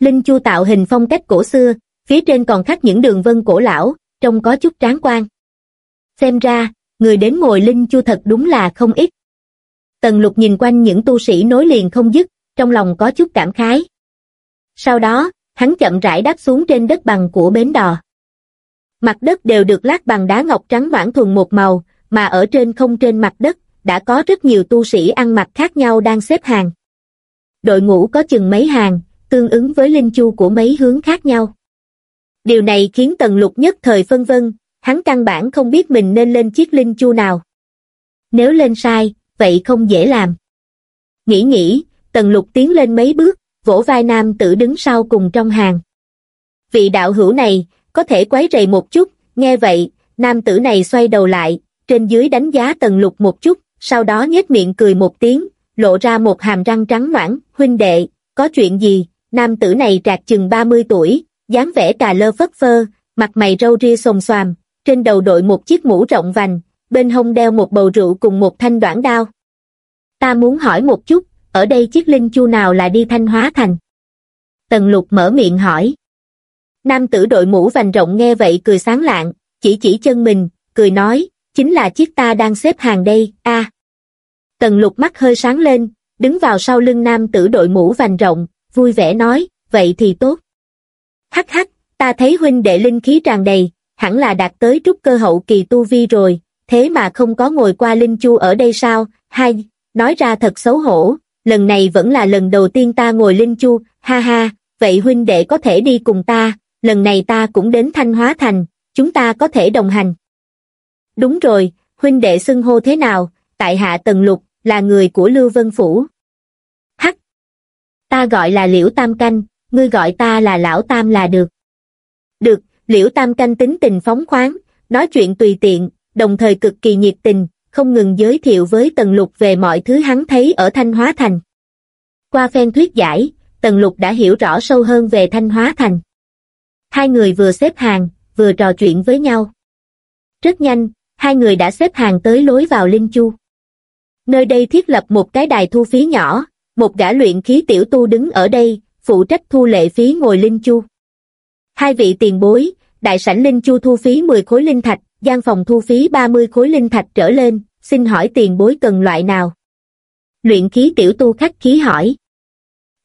Linh Chu tạo hình phong cách cổ xưa, phía trên còn khắc những đường vân cổ lão, trông có chút tráng quan. Xem ra, người đến ngồi Linh Chu thật đúng là không ít. Tần lục nhìn quanh những tu sĩ nối liền không dứt, trong lòng có chút cảm khái. Sau đó, hắn chậm rãi đáp xuống trên đất bằng của bến đò. Mặt đất đều được lát bằng đá ngọc trắng noãn thuần một màu, mà ở trên không trên mặt đất, đã có rất nhiều tu sĩ ăn mặc khác nhau đang xếp hàng. Đội ngũ có chừng mấy hàng, tương ứng với linh chu của mấy hướng khác nhau. Điều này khiến Tần Lục nhất thời phân vân, hắn căn bản không biết mình nên lên chiếc linh chu nào. Nếu lên sai, vậy không dễ làm. Nghĩ nghĩ, Tần Lục tiến lên mấy bước, vỗ vai nam tử đứng sau cùng trong hàng. Vị đạo hữu này, có thể quấy rầy một chút, nghe vậy, nam tử này xoay đầu lại, trên dưới đánh giá Tần Lục một chút, sau đó nhếch miệng cười một tiếng, lộ ra một hàm răng trắng noãn, huynh đệ, có chuyện gì, nam tử này trạc chừng 30 tuổi, dáng vẻ cà lơ phất phơ, mặt mày râu ria xồm xoàm, trên đầu đội một chiếc mũ rộng vành, bên hông đeo một bầu rượu cùng một thanh đoạn đao. Ta muốn hỏi một chút, ở đây chiếc linh chu nào là đi thanh hóa thành? Tần lục mở miệng hỏi. Nam tử đội mũ vành rộng nghe vậy cười sáng lạng, chỉ chỉ chân mình, cười nói, chính là chiếc ta đang xếp hàng đây, a. Tần lục mắt hơi sáng lên, đứng vào sau lưng nam tử đội mũ vành rộng, vui vẻ nói, vậy thì tốt. Hắc hắc, ta thấy huynh đệ linh khí tràn đầy, hẳn là đạt tới trúc cơ hậu kỳ tu vi rồi, thế mà không có ngồi qua linh chu ở đây sao, Hay nói ra thật xấu hổ, lần này vẫn là lần đầu tiên ta ngồi linh chu, ha ha, vậy huynh đệ có thể đi cùng ta, lần này ta cũng đến Thanh Hóa Thành, chúng ta có thể đồng hành. Đúng rồi, huynh đệ xưng hô thế nào, tại hạ Tần Lục, là người của Lưu Vân Phủ. Hắc! Ta gọi là Liễu Tam Canh, ngươi gọi ta là Lão Tam là được. Được, Liễu Tam Canh tính tình phóng khoáng, nói chuyện tùy tiện, đồng thời cực kỳ nhiệt tình, không ngừng giới thiệu với Tần Lục về mọi thứ hắn thấy ở Thanh Hóa Thành. Qua phen thuyết giải, Tần Lục đã hiểu rõ sâu hơn về Thanh Hóa Thành. Hai người vừa xếp hàng, vừa trò chuyện với nhau. Rất nhanh, hai người đã xếp hàng tới lối vào Linh Chu. Nơi đây thiết lập một cái đài thu phí nhỏ, một gã luyện khí tiểu tu đứng ở đây, phụ trách thu lệ phí ngồi Linh Chu. Hai vị tiền bối, đại sảnh Linh Chu thu phí 10 khối linh thạch, gian phòng thu phí 30 khối linh thạch trở lên, xin hỏi tiền bối cần loại nào? Luyện khí tiểu tu khách khí hỏi.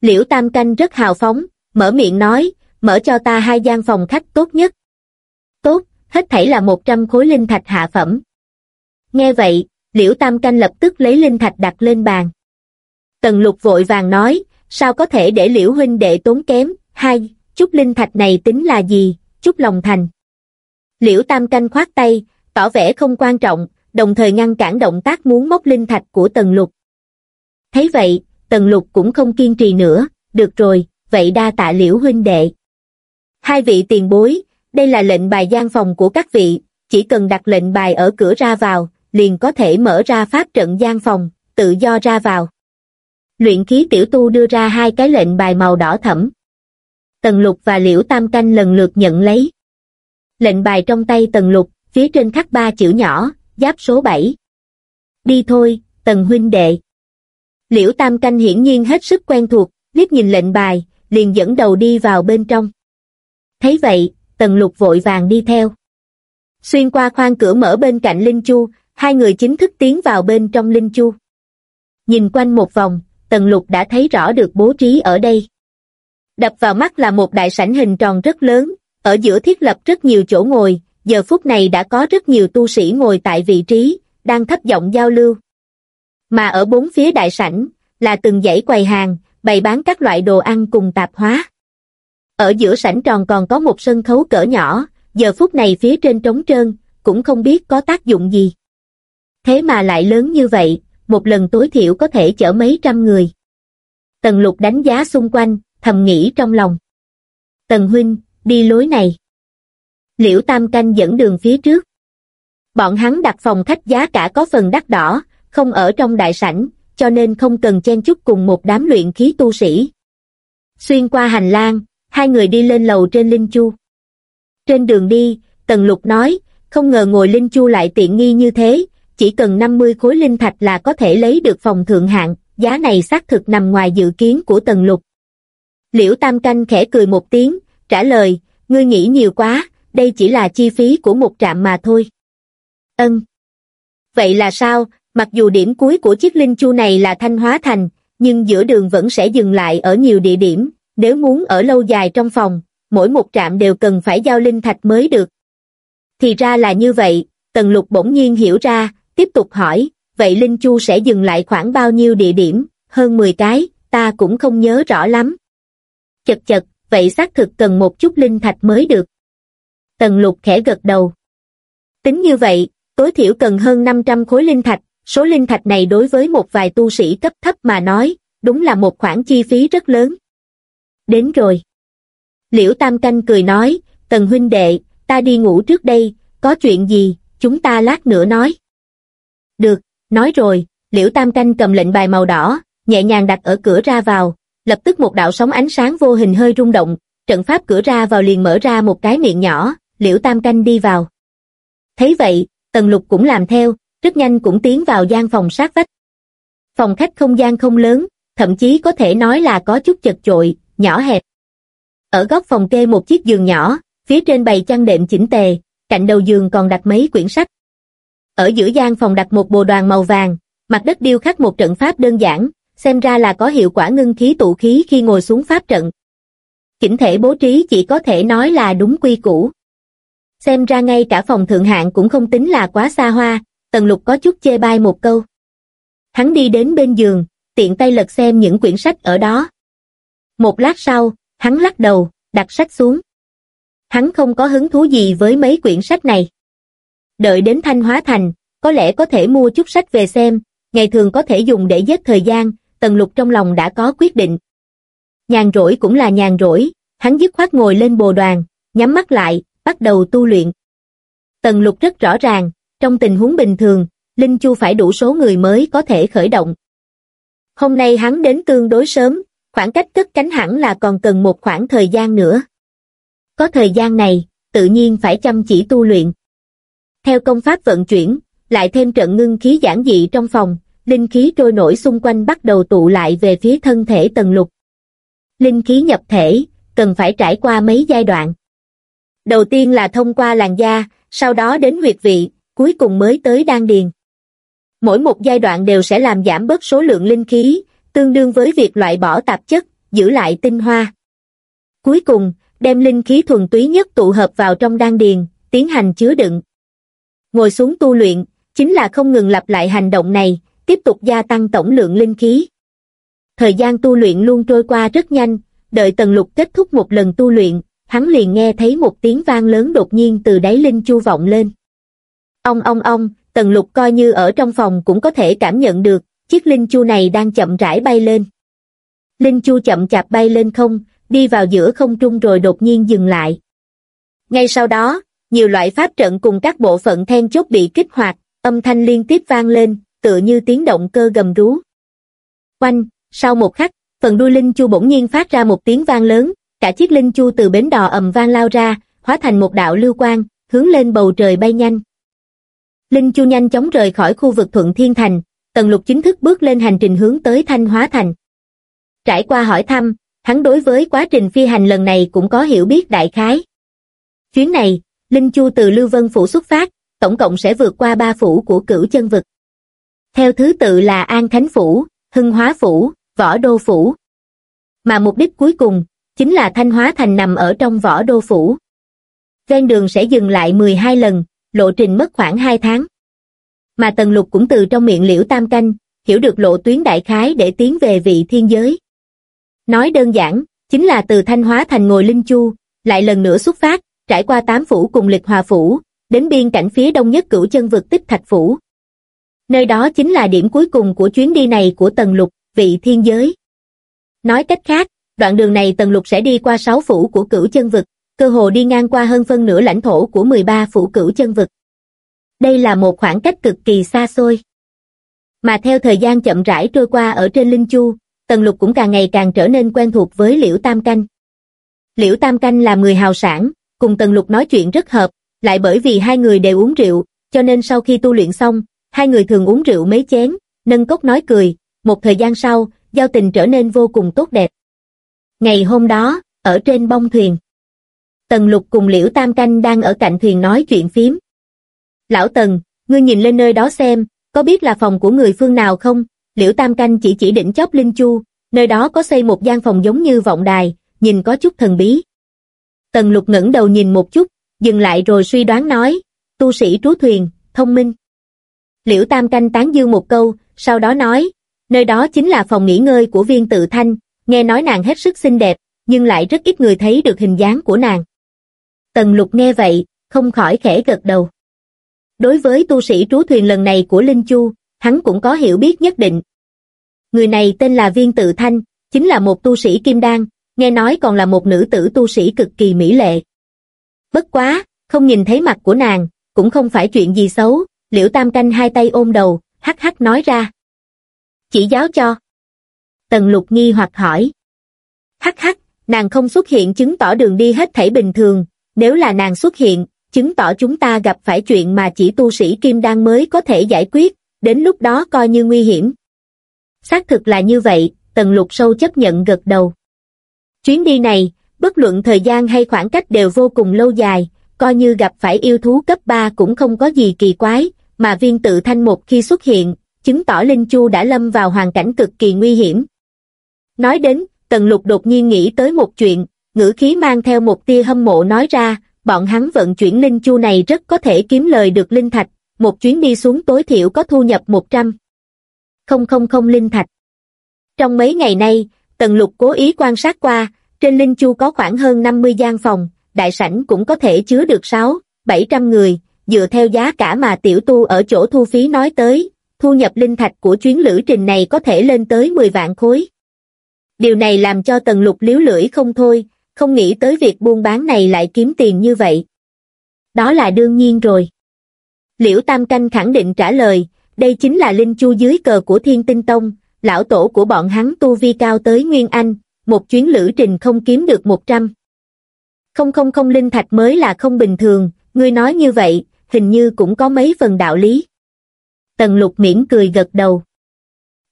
Liễu Tam Canh rất hào phóng, mở miệng nói, mở cho ta hai gian phòng khách tốt nhất. Tốt, hết thảy là 100 khối linh thạch hạ phẩm. Nghe vậy, Liễu Tam Canh lập tức lấy linh thạch đặt lên bàn. Tần lục vội vàng nói, sao có thể để Liễu huynh đệ tốn kém, hai, chút linh thạch này tính là gì, chút lòng thành. Liễu Tam Canh khoát tay, tỏ vẻ không quan trọng, đồng thời ngăn cản động tác muốn móc linh thạch của Tần Lục. Thấy vậy, Tần Lục cũng không kiên trì nữa, được rồi, vậy đa tạ Liễu huynh đệ. Hai vị tiền bối, đây là lệnh bài gian phòng của các vị, chỉ cần đặt lệnh bài ở cửa ra vào, liền có thể mở ra pháp trận gian phòng, tự do ra vào. Luyện khí tiểu tu đưa ra hai cái lệnh bài màu đỏ thẫm. Tần lục và liễu tam canh lần lượt nhận lấy. Lệnh bài trong tay tần lục, phía trên khắc ba chữ nhỏ, giáp số 7. Đi thôi, tần huynh đệ. Liễu tam canh hiển nhiên hết sức quen thuộc, liếc nhìn lệnh bài, liền dẫn đầu đi vào bên trong. Thấy vậy, tần lục vội vàng đi theo. Xuyên qua khoang cửa mở bên cạnh Linh Chu, hai người chính thức tiến vào bên trong Linh Chu. nhìn quanh một vòng, Tần Lục đã thấy rõ được bố trí ở đây. Đập vào mắt là một đại sảnh hình tròn rất lớn, ở giữa thiết lập rất nhiều chỗ ngồi, giờ phút này đã có rất nhiều tu sĩ ngồi tại vị trí, đang thấp giọng giao lưu. Mà ở bốn phía đại sảnh, là từng dãy quầy hàng, bày bán các loại đồ ăn cùng tạp hóa. Ở giữa sảnh tròn còn có một sân khấu cỡ nhỏ, giờ phút này phía trên trống trơn, cũng không biết có tác dụng gì. Thế mà lại lớn như vậy, một lần tối thiểu có thể chở mấy trăm người. Tần lục đánh giá xung quanh, thầm nghĩ trong lòng. Tần huynh, đi lối này. Liễu Tam Canh dẫn đường phía trước. Bọn hắn đặt phòng khách giá cả có phần đắt đỏ, không ở trong đại sảnh, cho nên không cần chen chúc cùng một đám luyện khí tu sĩ. Xuyên qua hành lang, hai người đi lên lầu trên Linh Chu. Trên đường đi, Tần Lục nói, không ngờ ngồi Linh Chu lại tiện nghi như thế, chỉ cần 50 khối linh thạch là có thể lấy được phòng thượng hạng, giá này xác thực nằm ngoài dự kiến của Tần Lục. Liễu Tam Canh khẽ cười một tiếng, trả lời, ngươi nghĩ nhiều quá, đây chỉ là chi phí của một trạm mà thôi. Ân. Vậy là sao, mặc dù điểm cuối của chiếc linh chu này là Thanh Hóa Thành, nhưng giữa đường vẫn sẽ dừng lại ở nhiều địa điểm, nếu muốn ở lâu dài trong phòng, mỗi một trạm đều cần phải giao linh thạch mới được. Thì ra là như vậy, Tần Lục bỗng nhiên hiểu ra, tiếp tục hỏi, vậy Linh Chu sẽ dừng lại khoảng bao nhiêu địa điểm, hơn 10 cái, ta cũng không nhớ rõ lắm. Chật chật, vậy xác thực cần một chút linh thạch mới được. Tần Lục khẽ gật đầu. Tính như vậy, tối thiểu cần hơn 500 khối linh thạch, số linh thạch này đối với một vài tu sĩ cấp thấp mà nói, đúng là một khoản chi phí rất lớn. Đến rồi. Liễu Tam Canh cười nói, Tần huynh đệ, ta đi ngủ trước đây, có chuyện gì, chúng ta lát nữa nói. Được, nói rồi, Liễu Tam Canh cầm lệnh bài màu đỏ, nhẹ nhàng đặt ở cửa ra vào, lập tức một đạo sóng ánh sáng vô hình hơi rung động, trận pháp cửa ra vào liền mở ra một cái miệng nhỏ, Liễu Tam Canh đi vào. Thấy vậy, Tần Lục cũng làm theo, rất nhanh cũng tiến vào gian phòng sát vách. Phòng khách không gian không lớn, thậm chí có thể nói là có chút chật chội, nhỏ hẹp. Ở góc phòng kê một chiếc giường nhỏ, phía trên bày chăn đệm chỉnh tề, cạnh đầu giường còn đặt mấy quyển sách. Ở giữa gian phòng đặt một bồ đoàn màu vàng, mặt đất điêu khắc một trận pháp đơn giản, xem ra là có hiệu quả ngưng khí tụ khí khi ngồi xuống pháp trận. Chỉnh thể bố trí chỉ có thể nói là đúng quy củ. Xem ra ngay cả phòng thượng hạng cũng không tính là quá xa hoa, Tần Lục có chút chê bai một câu. Hắn đi đến bên giường, tiện tay lật xem những quyển sách ở đó. Một lát sau, hắn lắc đầu, đặt sách xuống. Hắn không có hứng thú gì với mấy quyển sách này. Đợi đến Thanh Hóa Thành, có lẽ có thể mua chút sách về xem, ngày thường có thể dùng để giết thời gian, Tần Lục trong lòng đã có quyết định. Nhàn rỗi cũng là nhàn rỗi, hắn dứt khoát ngồi lên bồ đoàn, nhắm mắt lại, bắt đầu tu luyện. Tần Lục rất rõ ràng, trong tình huống bình thường, Linh Chu phải đủ số người mới có thể khởi động. Hôm nay hắn đến tương đối sớm, khoảng cách cất cánh hẳn là còn cần một khoảng thời gian nữa. Có thời gian này, tự nhiên phải chăm chỉ tu luyện. Theo công pháp vận chuyển, lại thêm trận ngưng khí giản dị trong phòng, linh khí trôi nổi xung quanh bắt đầu tụ lại về phía thân thể tần lục. Linh khí nhập thể, cần phải trải qua mấy giai đoạn. Đầu tiên là thông qua làn da, sau đó đến huyệt vị, cuối cùng mới tới đan điền. Mỗi một giai đoạn đều sẽ làm giảm bớt số lượng linh khí, tương đương với việc loại bỏ tạp chất, giữ lại tinh hoa. Cuối cùng, đem linh khí thuần túy nhất tụ hợp vào trong đan điền, tiến hành chứa đựng. Ngồi xuống tu luyện, chính là không ngừng lặp lại hành động này, tiếp tục gia tăng tổng lượng linh khí. Thời gian tu luyện luôn trôi qua rất nhanh, đợi tần lục kết thúc một lần tu luyện, hắn liền nghe thấy một tiếng vang lớn đột nhiên từ đáy linh chu vọng lên. Ông ông ông, tần lục coi như ở trong phòng cũng có thể cảm nhận được, chiếc linh chu này đang chậm rãi bay lên. Linh chu chậm chạp bay lên không, đi vào giữa không trung rồi đột nhiên dừng lại. Ngay sau đó, nhiều loại pháp trận cùng các bộ phận then chốt bị kích hoạt, âm thanh liên tiếp vang lên, tựa như tiếng động cơ gầm rú. Quanh, sau một khắc, phần đuôi linh chu bỗng nhiên phát ra một tiếng vang lớn, cả chiếc linh chu từ bến đò ầm vang lao ra, hóa thành một đạo lưu quang, hướng lên bầu trời bay nhanh. Linh chu nhanh chóng rời khỏi khu vực Thuận Thiên Thành, Tần Lục chính thức bước lên hành trình hướng tới Thanh Hóa Thành. Trải qua hỏi thăm, hắn đối với quá trình phi hành lần này cũng có hiểu biết đại khái. Chuyến này, Linh Chu từ Lưu Vân Phủ xuất phát, tổng cộng sẽ vượt qua ba phủ của cửu chân vực. Theo thứ tự là An Khánh Phủ, Hưng Hóa Phủ, Võ Đô Phủ. Mà mục đích cuối cùng, chính là Thanh Hóa Thành nằm ở trong Võ Đô Phủ. Ven đường sẽ dừng lại 12 lần, lộ trình mất khoảng 2 tháng. Mà Tần Lục cũng từ trong miệng liễu tam canh, hiểu được lộ tuyến đại khái để tiến về vị thiên giới. Nói đơn giản, chính là từ Thanh Hóa thành ngồi Linh Chu, lại lần nữa xuất phát, trải qua tám phủ cùng lịch hòa phủ, đến biên cảnh phía đông nhất cửu chân vực tích thạch phủ. Nơi đó chính là điểm cuối cùng của chuyến đi này của Tần Lục, vị thiên giới. Nói cách khác, đoạn đường này Tần Lục sẽ đi qua sáu phủ của cửu chân vực, cơ hồ đi ngang qua hơn phân nửa lãnh thổ của 13 phủ cửu chân vực. Đây là một khoảng cách cực kỳ xa xôi. Mà theo thời gian chậm rãi trôi qua ở trên Linh Chu, Tần Lục cũng càng ngày càng trở nên quen thuộc với Liễu Tam Canh. Liễu Tam Canh là người hào sản, cùng Tần Lục nói chuyện rất hợp, lại bởi vì hai người đều uống rượu, cho nên sau khi tu luyện xong, hai người thường uống rượu mấy chén, nâng cốc nói cười, một thời gian sau, giao tình trở nên vô cùng tốt đẹp. Ngày hôm đó, ở trên bông thuyền, Tần Lục cùng Liễu Tam Canh đang ở cạnh thuyền nói chuyện phím. Lão Tần, ngươi nhìn lên nơi đó xem, có biết là phòng của người phương nào không? Liễu Tam Canh chỉ chỉ đỉnh chóp Linh Chu, nơi đó có xây một gian phòng giống như vọng đài, nhìn có chút thần bí. Tần Lục ngẩng đầu nhìn một chút, dừng lại rồi suy đoán nói, tu sĩ trú thuyền, thông minh. Liễu Tam Canh tán dương một câu, sau đó nói, nơi đó chính là phòng nghỉ ngơi của viên tự thanh, nghe nói nàng hết sức xinh đẹp, nhưng lại rất ít người thấy được hình dáng của nàng. Tần Lục nghe vậy, không khỏi khẽ gật đầu. Đối với tu sĩ trú thuyền lần này của Linh Chu, hắn cũng có hiểu biết nhất định. Người này tên là Viên Tự Thanh, chính là một tu sĩ kim đan, nghe nói còn là một nữ tử tu sĩ cực kỳ mỹ lệ. Bất quá, không nhìn thấy mặt của nàng, cũng không phải chuyện gì xấu, liễu tam canh hai tay ôm đầu, hắc hắc nói ra. Chỉ giáo cho. Tần lục nghi hoặc hỏi. Hắc hắc, nàng không xuất hiện chứng tỏ đường đi hết thảy bình thường, nếu là nàng xuất hiện, chứng tỏ chúng ta gặp phải chuyện mà chỉ tu sĩ kim đan mới có thể giải quyết, đến lúc đó coi như nguy hiểm. Xác thực là như vậy, tần lục sâu chấp nhận gật đầu. Chuyến đi này, bất luận thời gian hay khoảng cách đều vô cùng lâu dài, coi như gặp phải yêu thú cấp 3 cũng không có gì kỳ quái, mà viên tự thanh một khi xuất hiện, chứng tỏ Linh Chu đã lâm vào hoàn cảnh cực kỳ nguy hiểm. Nói đến, Tần Lục đột nhiên nghĩ tới một chuyện, ngữ khí mang theo một tia hâm mộ nói ra, bọn hắn vận chuyển Linh Chu này rất có thể kiếm lời được Linh Thạch, một chuyến đi xuống tối thiểu có thu nhập 100. Không không không Linh Thạch. Trong mấy ngày nay, Tần Lục cố ý quan sát qua, trên Linh Chu có khoảng hơn 50 gian phòng, đại sảnh cũng có thể chứa được 6, 700 người, dựa theo giá cả mà tiểu tu ở chỗ thu phí nói tới, thu nhập linh thạch của chuyến lữ trình này có thể lên tới 10 vạn khối. Điều này làm cho Tần Lục liếu lưỡi không thôi, không nghĩ tới việc buôn bán này lại kiếm tiền như vậy. Đó là đương nhiên rồi. Liễu Tam Canh khẳng định trả lời, đây chính là linh chu dưới cờ của Thiên Tinh Tông, lão tổ của bọn hắn tu vi cao tới Nguyên Anh, một chuyến lữ trình không kiếm được 100. Không không không linh thạch mới là không bình thường, ngươi nói như vậy, hình như cũng có mấy phần đạo lý. Tần lục miễn cười gật đầu.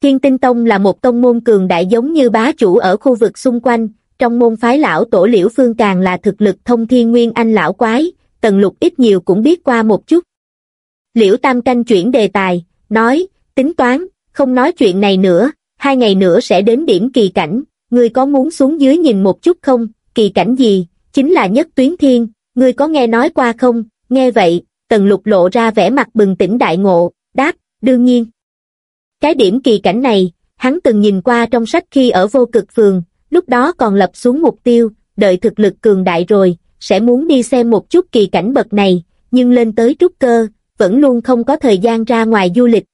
Thiên Tinh Tông là một tông môn cường đại giống như bá chủ ở khu vực xung quanh, trong môn phái lão tổ liễu phương càng là thực lực thông thiên nguyên anh lão quái, tần lục ít nhiều cũng biết qua một chút. Liễu Tam Canh chuyển đề tài, nói, tính toán, không nói chuyện này nữa, hai ngày nữa sẽ đến điểm kỳ cảnh, ngươi có muốn xuống dưới nhìn một chút không, kỳ cảnh gì, chính là nhất tuyến thiên, ngươi có nghe nói qua không, nghe vậy, tần lục lộ ra vẻ mặt bừng tỉnh đại ngộ, đáp, đương nhiên. Cái điểm kỳ cảnh này, hắn từng nhìn qua trong sách khi ở vô cực phường, lúc đó còn lập xuống mục tiêu, đợi thực lực cường đại rồi, sẽ muốn đi xem một chút kỳ cảnh bậc này, nhưng lên tới trúc cơ, vẫn luôn không có thời gian ra ngoài du lịch.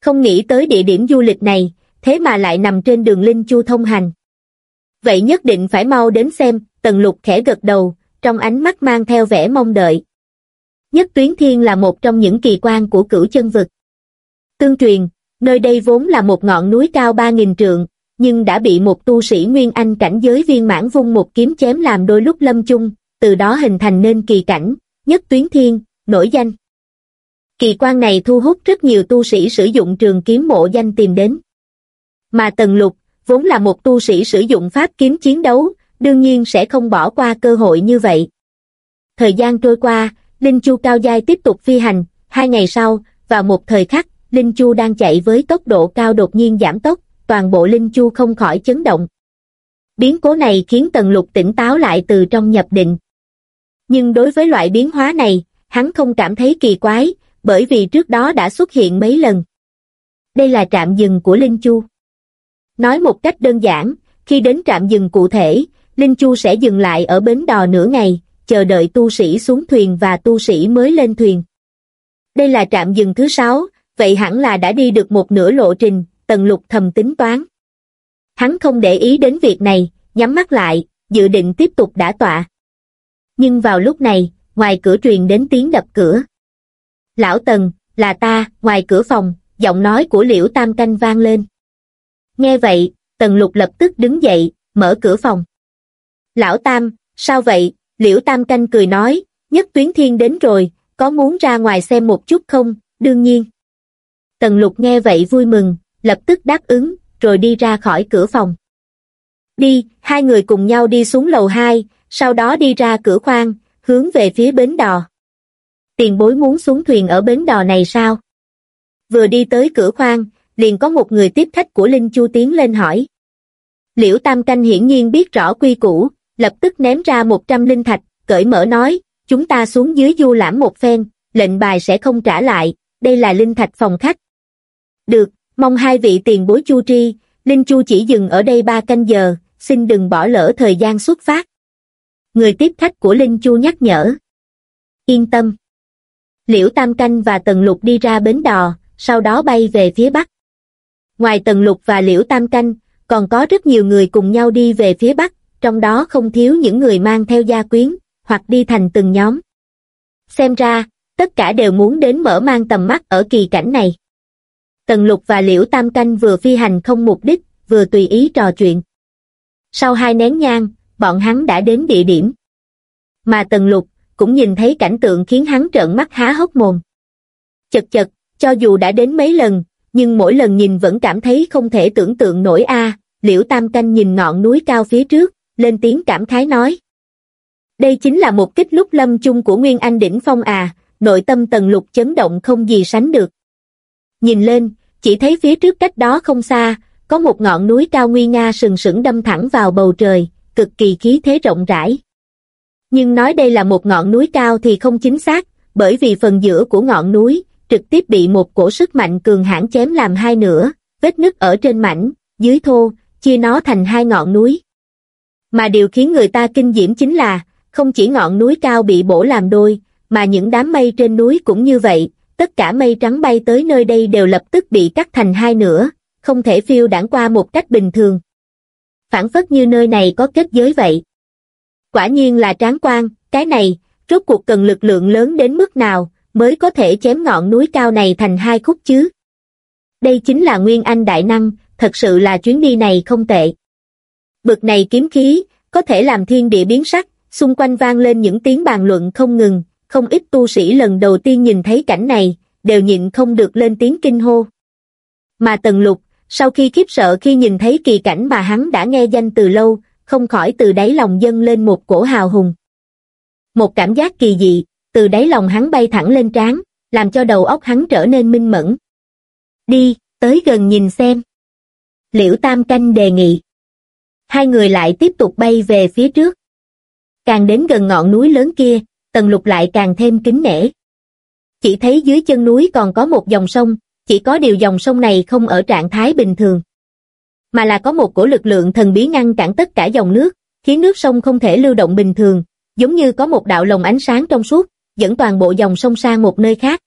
Không nghĩ tới địa điểm du lịch này, thế mà lại nằm trên đường Linh Chu thông hành. Vậy nhất định phải mau đến xem, Tần Lục khẽ gật đầu, trong ánh mắt mang theo vẻ mong đợi. Nhất Tuyến Thiên là một trong những kỳ quan của cửu chân vực. Tương truyền, nơi đây vốn là một ngọn núi cao 3.000 trượng, nhưng đã bị một tu sĩ Nguyên Anh cảnh giới viên mãn vung một kiếm chém làm đôi lúc lâm chung, từ đó hình thành nên kỳ cảnh, Nhất Tuyến Thiên, nổi danh. Kỳ quan này thu hút rất nhiều tu sĩ sử dụng trường kiếm mộ danh tìm đến. Mà Tần Lục, vốn là một tu sĩ sử dụng pháp kiếm chiến đấu, đương nhiên sẽ không bỏ qua cơ hội như vậy. Thời gian trôi qua, Linh Chu cao giai tiếp tục phi hành, hai ngày sau, vào một thời khắc, Linh Chu đang chạy với tốc độ cao đột nhiên giảm tốc, toàn bộ Linh Chu không khỏi chấn động. Biến cố này khiến Tần Lục tỉnh táo lại từ trong nhập định. Nhưng đối với loại biến hóa này, hắn không cảm thấy kỳ quái, bởi vì trước đó đã xuất hiện mấy lần. Đây là trạm dừng của Linh Chu. Nói một cách đơn giản, khi đến trạm dừng cụ thể, Linh Chu sẽ dừng lại ở bến đò nửa ngày, chờ đợi tu sĩ xuống thuyền và tu sĩ mới lên thuyền. Đây là trạm dừng thứ sáu, vậy hẳn là đã đi được một nửa lộ trình, tần lục thầm tính toán. Hắn không để ý đến việc này, nhắm mắt lại, dự định tiếp tục đả tọa. Nhưng vào lúc này, ngoài cửa truyền đến tiếng đập cửa. Lão Tần, là ta, ngoài cửa phòng, giọng nói của Liễu Tam Canh vang lên. Nghe vậy, Tần Lục lập tức đứng dậy, mở cửa phòng. Lão Tam, sao vậy? Liễu Tam Canh cười nói, nhất tuyến thiên đến rồi, có muốn ra ngoài xem một chút không? Đương nhiên. Tần Lục nghe vậy vui mừng, lập tức đáp ứng, rồi đi ra khỏi cửa phòng. Đi, hai người cùng nhau đi xuống lầu 2, sau đó đi ra cửa khoang, hướng về phía bến đò. Tiền bối muốn xuống thuyền ở bến đò này sao? Vừa đi tới cửa khoang, liền có một người tiếp khách của Linh Chu tiến lên hỏi. Liễu Tam Canh hiển nhiên biết rõ quy củ, lập tức ném ra một trăm linh thạch, cởi mở nói, chúng ta xuống dưới du lãm một phen, lệnh bài sẽ không trả lại, đây là linh thạch phòng khách. Được, mong hai vị tiền bối chu tri, Linh Chu chỉ dừng ở đây ba canh giờ, xin đừng bỏ lỡ thời gian xuất phát. Người tiếp khách của Linh Chu nhắc nhở. Yên tâm. Liễu Tam Canh và Tần Lục đi ra bến đò, sau đó bay về phía bắc. Ngoài Tần Lục và Liễu Tam Canh, còn có rất nhiều người cùng nhau đi về phía bắc, trong đó không thiếu những người mang theo gia quyến, hoặc đi thành từng nhóm. Xem ra, tất cả đều muốn đến mở mang tầm mắt ở kỳ cảnh này. Tần Lục và Liễu Tam Canh vừa phi hành không mục đích, vừa tùy ý trò chuyện. Sau hai nén nhang, bọn hắn đã đến địa điểm. Mà Tần Lục cũng nhìn thấy cảnh tượng khiến hắn trợn mắt há hốc mồm. Chật chật, cho dù đã đến mấy lần, nhưng mỗi lần nhìn vẫn cảm thấy không thể tưởng tượng nổi a. Liễu Tam Canh nhìn ngọn núi cao phía trước, lên tiếng cảm khái nói. Đây chính là một kích lúc lâm chung của Nguyên Anh Đỉnh Phong à, nội tâm tần lục chấn động không gì sánh được. Nhìn lên, chỉ thấy phía trước cách đó không xa, có một ngọn núi cao nguy nga sừng sững đâm thẳng vào bầu trời, cực kỳ khí thế rộng rãi. Nhưng nói đây là một ngọn núi cao thì không chính xác, bởi vì phần giữa của ngọn núi trực tiếp bị một cổ sức mạnh cường hãn chém làm hai nửa, vết nứt ở trên mảnh, dưới thô, chia nó thành hai ngọn núi. Mà điều khiến người ta kinh diễm chính là, không chỉ ngọn núi cao bị bổ làm đôi, mà những đám mây trên núi cũng như vậy, tất cả mây trắng bay tới nơi đây đều lập tức bị cắt thành hai nửa, không thể phiêu đảng qua một cách bình thường. Phản phất như nơi này có kết giới vậy. Quả nhiên là tráng quan, cái này, rốt cuộc cần lực lượng lớn đến mức nào, mới có thể chém ngọn núi cao này thành hai khúc chứ. Đây chính là Nguyên Anh Đại Năng, thật sự là chuyến đi này không tệ. Bực này kiếm khí, có thể làm thiên địa biến sắc, xung quanh vang lên những tiếng bàn luận không ngừng, không ít tu sĩ lần đầu tiên nhìn thấy cảnh này, đều nhịn không được lên tiếng kinh hô. Mà Tần Lục, sau khi khiếp sợ khi nhìn thấy kỳ cảnh mà hắn đã nghe danh từ lâu, không khỏi từ đáy lòng dâng lên một cổ hào hùng. Một cảm giác kỳ dị, từ đáy lòng hắn bay thẳng lên trán, làm cho đầu óc hắn trở nên minh mẫn. Đi, tới gần nhìn xem. Liễu Tam Canh đề nghị. Hai người lại tiếp tục bay về phía trước. Càng đến gần ngọn núi lớn kia, tần lục lại càng thêm kính nể. Chỉ thấy dưới chân núi còn có một dòng sông, chỉ có điều dòng sông này không ở trạng thái bình thường. Mà là có một cổ lực lượng thần bí ngăn cản tất cả dòng nước, khiến nước sông không thể lưu động bình thường, giống như có một đạo lồng ánh sáng trong suốt, dẫn toàn bộ dòng sông sang một nơi khác.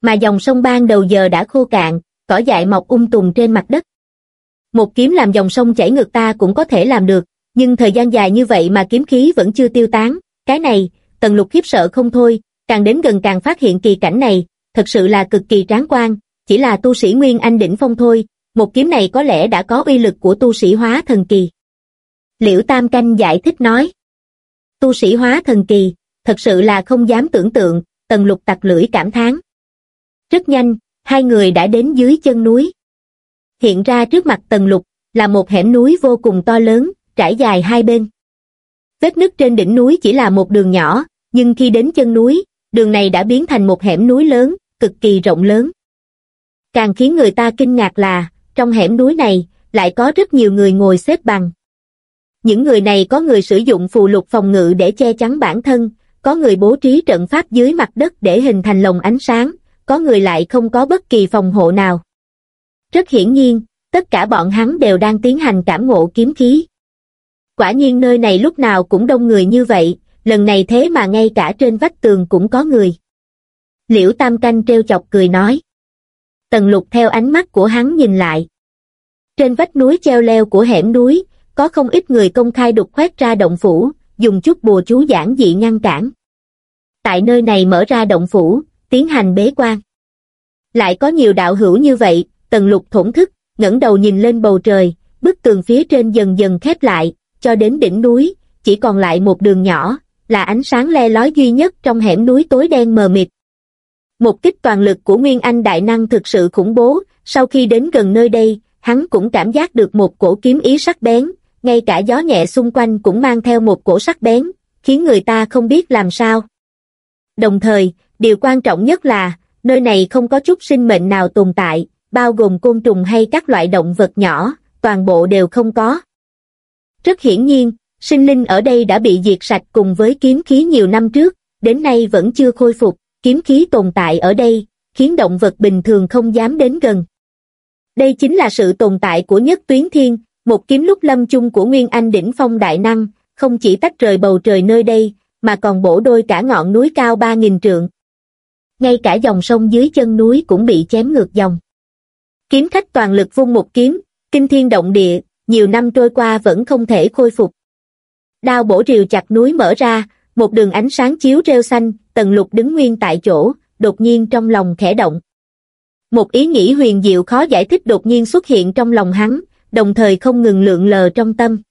Mà dòng sông ban đầu giờ đã khô cạn, cỏ dại mọc um tùm trên mặt đất. Một kiếm làm dòng sông chảy ngược ta cũng có thể làm được, nhưng thời gian dài như vậy mà kiếm khí vẫn chưa tiêu tán, cái này, tần lục khiếp sợ không thôi, càng đến gần càng phát hiện kỳ cảnh này, thật sự là cực kỳ tráng quan, chỉ là tu sĩ Nguyên Anh đỉnh phong thôi, một kiếm này có lẽ đã có uy lực của tu sĩ hóa thần kỳ. Liễu Tam Canh giải thích nói, tu sĩ hóa thần kỳ, thật sự là không dám tưởng tượng, tần lục tặc lưỡi cảm thán. Rất nhanh, hai người đã đến dưới chân núi. Hiện ra trước mặt tần lục, là một hẻm núi vô cùng to lớn, trải dài hai bên. Vết nứt trên đỉnh núi chỉ là một đường nhỏ, nhưng khi đến chân núi, đường này đã biến thành một hẻm núi lớn, cực kỳ rộng lớn. Càng khiến người ta kinh ngạc là, trong hẻm núi này, lại có rất nhiều người ngồi xếp bằng. Những người này có người sử dụng phù lục phòng ngự để che chắn bản thân, có người bố trí trận pháp dưới mặt đất để hình thành lồng ánh sáng, có người lại không có bất kỳ phòng hộ nào. Rất hiển nhiên, tất cả bọn hắn đều đang tiến hành cảm ngộ kiếm khí. Quả nhiên nơi này lúc nào cũng đông người như vậy, lần này thế mà ngay cả trên vách tường cũng có người. Liễu Tam Canh treo chọc cười nói. Tần lục theo ánh mắt của hắn nhìn lại. Trên vách núi treo leo của hẻm núi, có không ít người công khai đục khoét ra động phủ, dùng chút bùa chú giản dị ngăn cản. Tại nơi này mở ra động phủ, tiến hành bế quan. Lại có nhiều đạo hữu như vậy, tần lục thổn thức, ngẩng đầu nhìn lên bầu trời, bức tường phía trên dần dần khép lại, cho đến đỉnh núi, chỉ còn lại một đường nhỏ, là ánh sáng le lói duy nhất trong hẻm núi tối đen mờ mịt. Một kích toàn lực của Nguyên Anh Đại Năng thực sự khủng bố, sau khi đến gần nơi đây, hắn cũng cảm giác được một cổ kiếm ý sắc bén, ngay cả gió nhẹ xung quanh cũng mang theo một cổ sắc bén, khiến người ta không biết làm sao. Đồng thời, điều quan trọng nhất là, nơi này không có chút sinh mệnh nào tồn tại, bao gồm côn trùng hay các loại động vật nhỏ, toàn bộ đều không có. Rất hiển nhiên, sinh linh ở đây đã bị diệt sạch cùng với kiếm khí nhiều năm trước, đến nay vẫn chưa khôi phục, kiếm khí tồn tại ở đây, khiến động vật bình thường không dám đến gần. Đây chính là sự tồn tại của nhất tuyến thiên, một kiếm lúc lâm chung của Nguyên Anh đỉnh phong đại năng, không chỉ tách rời bầu trời nơi đây, mà còn bổ đôi cả ngọn núi cao 3.000 trượng. Ngay cả dòng sông dưới chân núi cũng bị chém ngược dòng. Kiếm khách toàn lực vung một kiếm, kinh thiên động địa, nhiều năm trôi qua vẫn không thể khôi phục. Đao bổ rìu chặt núi mở ra, một đường ánh sáng chiếu rêu xanh, tần lục đứng nguyên tại chỗ, đột nhiên trong lòng khẽ động. Một ý nghĩ huyền diệu khó giải thích đột nhiên xuất hiện trong lòng hắn, đồng thời không ngừng lượn lờ trong tâm.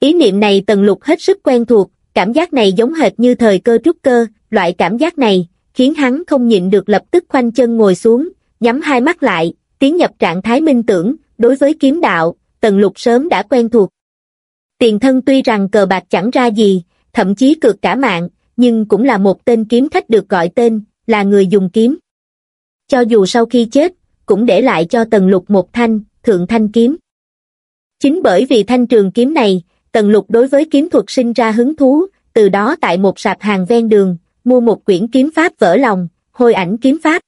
Ý niệm này tần lục hết sức quen thuộc, cảm giác này giống hệt như thời cơ trúc cơ, loại cảm giác này, khiến hắn không nhịn được lập tức khoanh chân ngồi xuống, nhắm hai mắt lại, tiến nhập trạng thái minh tưởng, đối với kiếm đạo, tần lục sớm đã quen thuộc. Tiền thân tuy rằng cờ bạc chẳng ra gì, thậm chí cược cả mạng, nhưng cũng là một tên kiếm khách được gọi tên, là người dùng kiếm. Cho dù sau khi chết, cũng để lại cho tần lục một thanh, thượng thanh kiếm. Chính bởi vì thanh trường kiếm này, tần lục đối với kiếm thuật sinh ra hứng thú, từ đó tại một sạp hàng ven đường, mua một quyển kiếm pháp vỡ lòng, hồi ảnh kiếm pháp.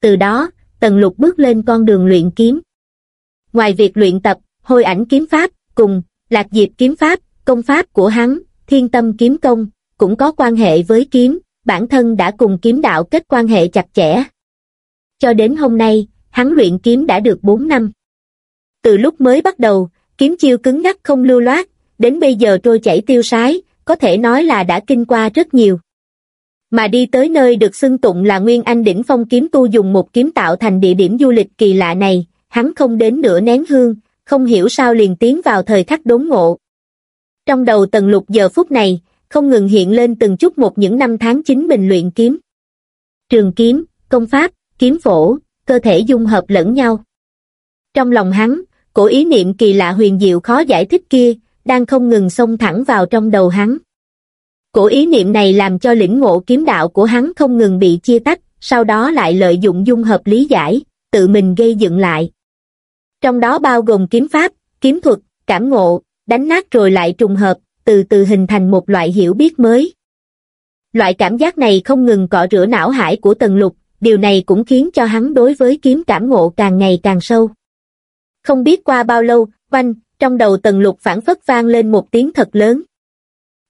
Từ đó, tần lục bước lên con đường luyện kiếm. Ngoài việc luyện tập, hồi ảnh kiếm pháp, cùng, lạc diệp kiếm pháp, công pháp của hắn, thiên tâm kiếm công, cũng có quan hệ với kiếm, bản thân đã cùng kiếm đạo kết quan hệ chặt chẽ. Cho đến hôm nay, hắn luyện kiếm đã được 4 năm. Từ lúc mới bắt đầu, kiếm chiêu cứng ngắc không lưu loát, đến bây giờ trôi chảy tiêu sái, có thể nói là đã kinh qua rất nhiều. Mà đi tới nơi được xưng tụng là Nguyên Anh đỉnh phong kiếm tu dùng một kiếm tạo thành địa điểm du lịch kỳ lạ này, hắn không đến nửa nén hương, không hiểu sao liền tiến vào thời khắc đốn ngộ. Trong đầu tần lục giờ phút này, không ngừng hiện lên từng chút một những năm tháng chính mình luyện kiếm. Trường kiếm, công pháp, kiếm phổ, cơ thể dung hợp lẫn nhau. Trong lòng hắn, cổ ý niệm kỳ lạ huyền diệu khó giải thích kia, đang không ngừng xông thẳng vào trong đầu hắn. Cổ ý niệm này làm cho lĩnh ngộ kiếm đạo của hắn không ngừng bị chia tách, sau đó lại lợi dụng dung hợp lý giải, tự mình gây dựng lại. Trong đó bao gồm kiếm pháp, kiếm thuật, cảm ngộ, đánh nát rồi lại trùng hợp, từ từ hình thành một loại hiểu biết mới. Loại cảm giác này không ngừng cọ rửa não hải của Tần Lục, điều này cũng khiến cho hắn đối với kiếm cảm ngộ càng ngày càng sâu. Không biết qua bao lâu, quanh, trong đầu Tần Lục phản phất vang lên một tiếng thật lớn.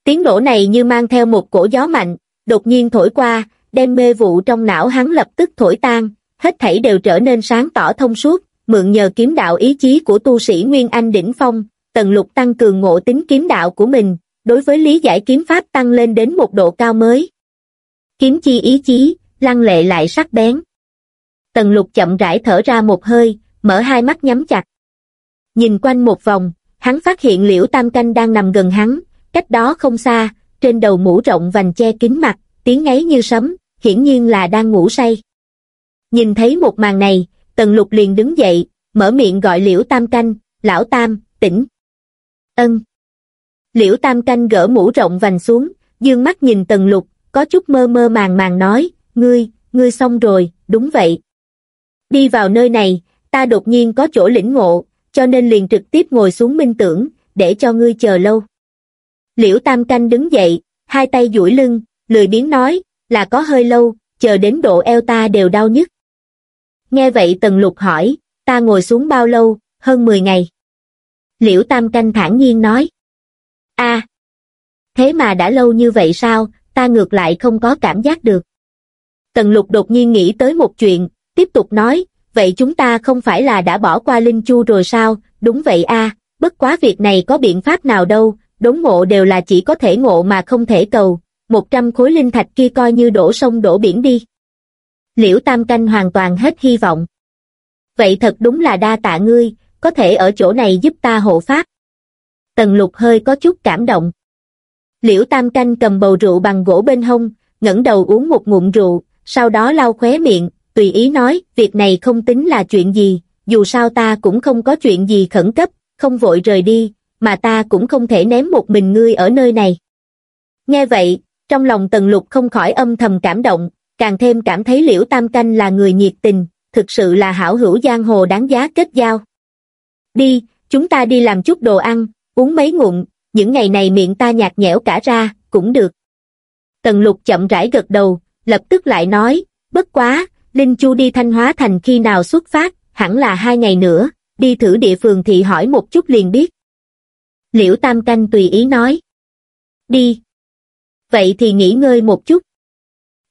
Tiếng nổ này như mang theo một cổ gió mạnh, đột nhiên thổi qua, đem mê vụ trong não hắn lập tức thổi tan, hết thảy đều trở nên sáng tỏ thông suốt, mượn nhờ kiếm đạo ý chí của tu sĩ Nguyên Anh Đỉnh Phong, Tần Lục tăng cường ngộ tính kiếm đạo của mình, đối với lý giải kiếm pháp tăng lên đến một độ cao mới. Kiếm chi ý chí, lăng lệ lại sắc bén. Tần Lục chậm rãi thở ra một hơi, mở hai mắt nhắm chặt. Nhìn quanh một vòng, hắn phát hiện liễu tam canh đang nằm gần hắn, cách đó không xa, trên đầu mũ rộng vành che kín mặt, tiếng ngáy như sấm, hiển nhiên là đang ngủ say. Nhìn thấy một màn này, tần lục liền đứng dậy, mở miệng gọi liễu tam canh, lão tam, tỉnh. Ân. Liễu tam canh gỡ mũ rộng vành xuống, dương mắt nhìn tần lục, có chút mơ mơ màng màng nói, ngươi, ngươi xong rồi, đúng vậy. Đi vào nơi này, ta đột nhiên có chỗ lĩnh ngộ, cho nên liền trực tiếp ngồi xuống minh tưởng, để cho ngươi chờ lâu. Liễu Tam Canh đứng dậy, hai tay duỗi lưng, lười biếng nói, là có hơi lâu, chờ đến độ eo ta đều đau nhức. Nghe vậy Tần Lục hỏi, ta ngồi xuống bao lâu, hơn 10 ngày. Liễu Tam Canh thản nhiên nói. a thế mà đã lâu như vậy sao, ta ngược lại không có cảm giác được. Tần Lục đột nhiên nghĩ tới một chuyện, tiếp tục nói, vậy chúng ta không phải là đã bỏ qua Linh Chu rồi sao, đúng vậy a bất quá việc này có biện pháp nào đâu, đốn ngộ đều là chỉ có thể ngộ mà không thể cầu, một trăm khối linh thạch kia coi như đổ sông đổ biển đi. Liễu Tam Canh hoàn toàn hết hy vọng. Vậy thật đúng là đa tạ ngươi, có thể ở chỗ này giúp ta hộ pháp. Tần lục hơi có chút cảm động. Liễu Tam Canh cầm bầu rượu bằng gỗ bên hông, ngẩng đầu uống một ngụm rượu, sau đó lau khóe miệng, tùy ý nói, việc này không tính là chuyện gì, dù sao ta cũng không có chuyện gì khẩn cấp, không vội rời đi, mà ta cũng không thể ném một mình ngươi ở nơi này. Nghe vậy, trong lòng Tần Lục không khỏi âm thầm cảm động, càng thêm cảm thấy Liễu Tam Canh là người nhiệt tình, thực sự là hảo hữu giang hồ đáng giá kết giao. Đi, chúng ta đi làm chút đồ ăn, uống mấy ngụm, những ngày này miệng ta nhạt nhẽo cả ra, cũng được. Tần Lục chậm rãi gật đầu, lập tức lại nói, bất quá, Linh Chu đi Thanh Hóa Thành khi nào xuất phát, hẳn là hai ngày nữa, đi thử địa phường thì hỏi một chút liền biết. Liễu Tam Canh tùy ý nói. Đi. Vậy thì nghỉ ngơi một chút.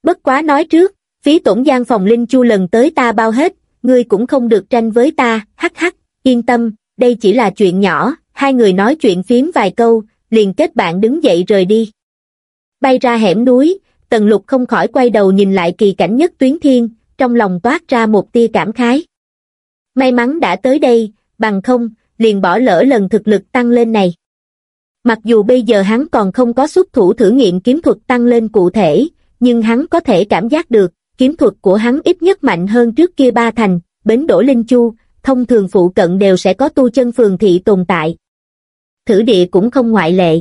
Bất quá nói trước, phí tổn gian phòng Linh Chu lần tới ta bao hết, ngươi cũng không được tranh với ta, hắc hắc, yên tâm, đây chỉ là chuyện nhỏ, hai người nói chuyện phím vài câu, liền kết bạn đứng dậy rời đi. Bay ra hẻm núi, Tần Lục không khỏi quay đầu nhìn lại kỳ cảnh nhất tuyến thiên, trong lòng toát ra một tia cảm khái. May mắn đã tới đây, bằng không, liền bỏ lỡ lần thực lực tăng lên này. Mặc dù bây giờ hắn còn không có xuất thủ thử nghiệm kiếm thuật tăng lên cụ thể, nhưng hắn có thể cảm giác được, kiếm thuật của hắn ít nhất mạnh hơn trước kia ba thành, bến đổ linh chu, thông thường phụ cận đều sẽ có tu chân phường thị tồn tại. Thử địa cũng không ngoại lệ.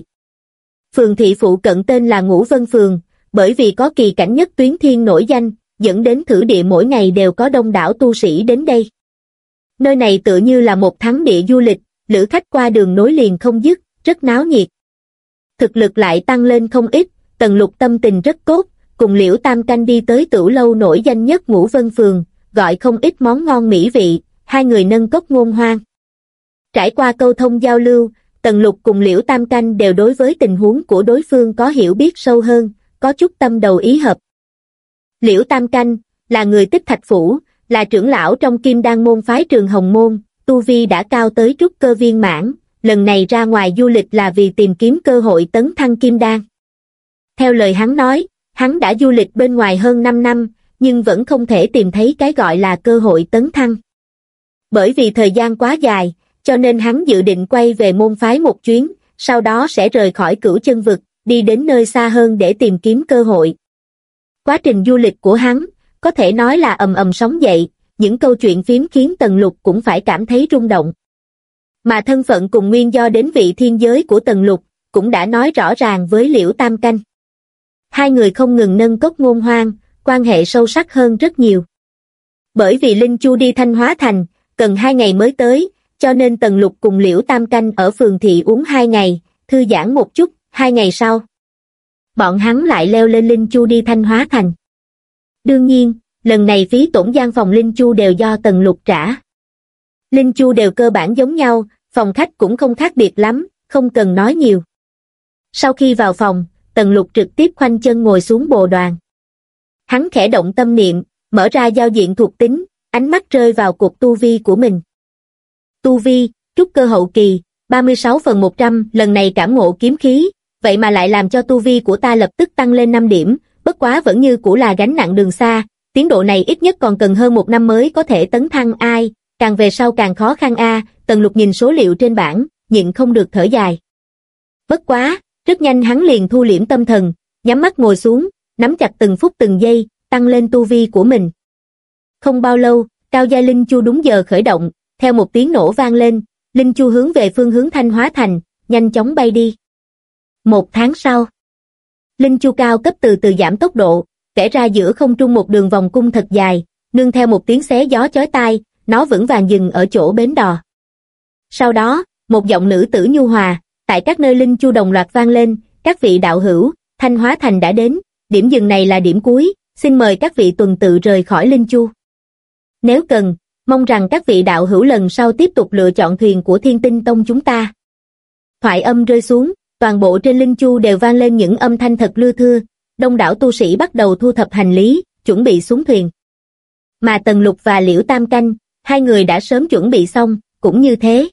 Phường thị phụ cận tên là Ngũ Vân Phường, bởi vì có kỳ cảnh nhất tuyến thiên nổi danh, dẫn đến thử địa mỗi ngày đều có đông đảo tu sĩ đến đây. Nơi này tựa như là một thắng địa du lịch, lữ khách qua đường nối liền không dứt, rất náo nhiệt. Thực lực lại tăng lên không ít, tần lục tâm tình rất tốt, cùng liễu tam canh đi tới tửu lâu nổi danh nhất ngũ vân phường, gọi không ít món ngon mỹ vị, hai người nâng cốc ngôn hoang. Trải qua câu thông giao lưu, tần lục cùng liễu tam canh đều đối với tình huống của đối phương có hiểu biết sâu hơn, có chút tâm đầu ý hợp. Liễu tam canh, là người tích thạch phủ, là trưởng lão trong kim đan môn phái trường hồng môn, tu vi đã cao tới trúc cơ viên mãn, lần này ra ngoài du lịch là vì tìm kiếm cơ hội tấn thăng kim đan. Theo lời hắn nói, hắn đã du lịch bên ngoài hơn 5 năm, nhưng vẫn không thể tìm thấy cái gọi là cơ hội tấn thăng. Bởi vì thời gian quá dài, cho nên hắn dự định quay về môn phái một chuyến, sau đó sẽ rời khỏi cửu chân vực, đi đến nơi xa hơn để tìm kiếm cơ hội. Quá trình du lịch của hắn, có thể nói là ầm ầm sóng dậy, những câu chuyện phím khiến Tần Lục cũng phải cảm thấy rung động. Mà thân phận cùng nguyên do đến vị thiên giới của Tần Lục, cũng đã nói rõ ràng với Liễu Tam Canh. Hai người không ngừng nâng cốc ngôn hoang, quan hệ sâu sắc hơn rất nhiều. Bởi vì Linh Chu đi Thanh Hóa Thành, cần hai ngày mới tới, cho nên Tần Lục cùng Liễu Tam Canh ở phường thị uống hai ngày, thư giãn một chút, hai ngày sau. Bọn hắn lại leo lên Linh Chu đi Thanh Hóa Thành. Đương nhiên, lần này phí tổn gian phòng Linh Chu đều do Tần Lục trả. Linh Chu đều cơ bản giống nhau, phòng khách cũng không khác biệt lắm, không cần nói nhiều. Sau khi vào phòng, Tần Lục trực tiếp khoanh chân ngồi xuống bồ đoàn. Hắn khẽ động tâm niệm, mở ra giao diện thuộc tính, ánh mắt rơi vào cuộc tu vi của mình. Tu vi, trúc cơ hậu kỳ, 36 phần 100, lần này cảm ngộ kiếm khí, vậy mà lại làm cho tu vi của ta lập tức tăng lên 5 điểm, bất quá vẫn như cũ là gánh nặng đường xa, tiến độ này ít nhất còn cần hơn một năm mới có thể tấn thăng ai, càng về sau càng khó khăn a tần lục nhìn số liệu trên bảng, nhịn không được thở dài. Bất quá, rất nhanh hắn liền thu liễm tâm thần, nhắm mắt ngồi xuống, nắm chặt từng phút từng giây, tăng lên tu vi của mình. Không bao lâu, Cao Gia Linh Chu đúng giờ khởi động, theo một tiếng nổ vang lên, Linh Chu hướng về phương hướng Thanh Hóa Thành, nhanh chóng bay đi. Một tháng sau, Linh Chu cao cấp từ từ giảm tốc độ, vẽ ra giữa không trung một đường vòng cung thật dài, nương theo một tiếng xé gió chói tai, nó vững vàng dừng ở chỗ bến đò. Sau đó, một giọng nữ tử nhu hòa, tại các nơi linh chu đồng loạt vang lên, các vị đạo hữu, Thanh Hóa Thành đã đến, điểm dừng này là điểm cuối, xin mời các vị tuần tự rời khỏi linh chu. Nếu cần, mong rằng các vị đạo hữu lần sau tiếp tục lựa chọn thuyền của thiên tinh tông chúng ta. Thoại âm rơi xuống, toàn bộ trên linh chu đều vang lên những âm thanh thật lưa thưa, đông đảo tu sĩ bắt đầu thu thập hành lý, chuẩn bị xuống thuyền. Mà Tần Lục và Liễu Tam Canh, hai người đã sớm chuẩn bị xong, cũng như thế.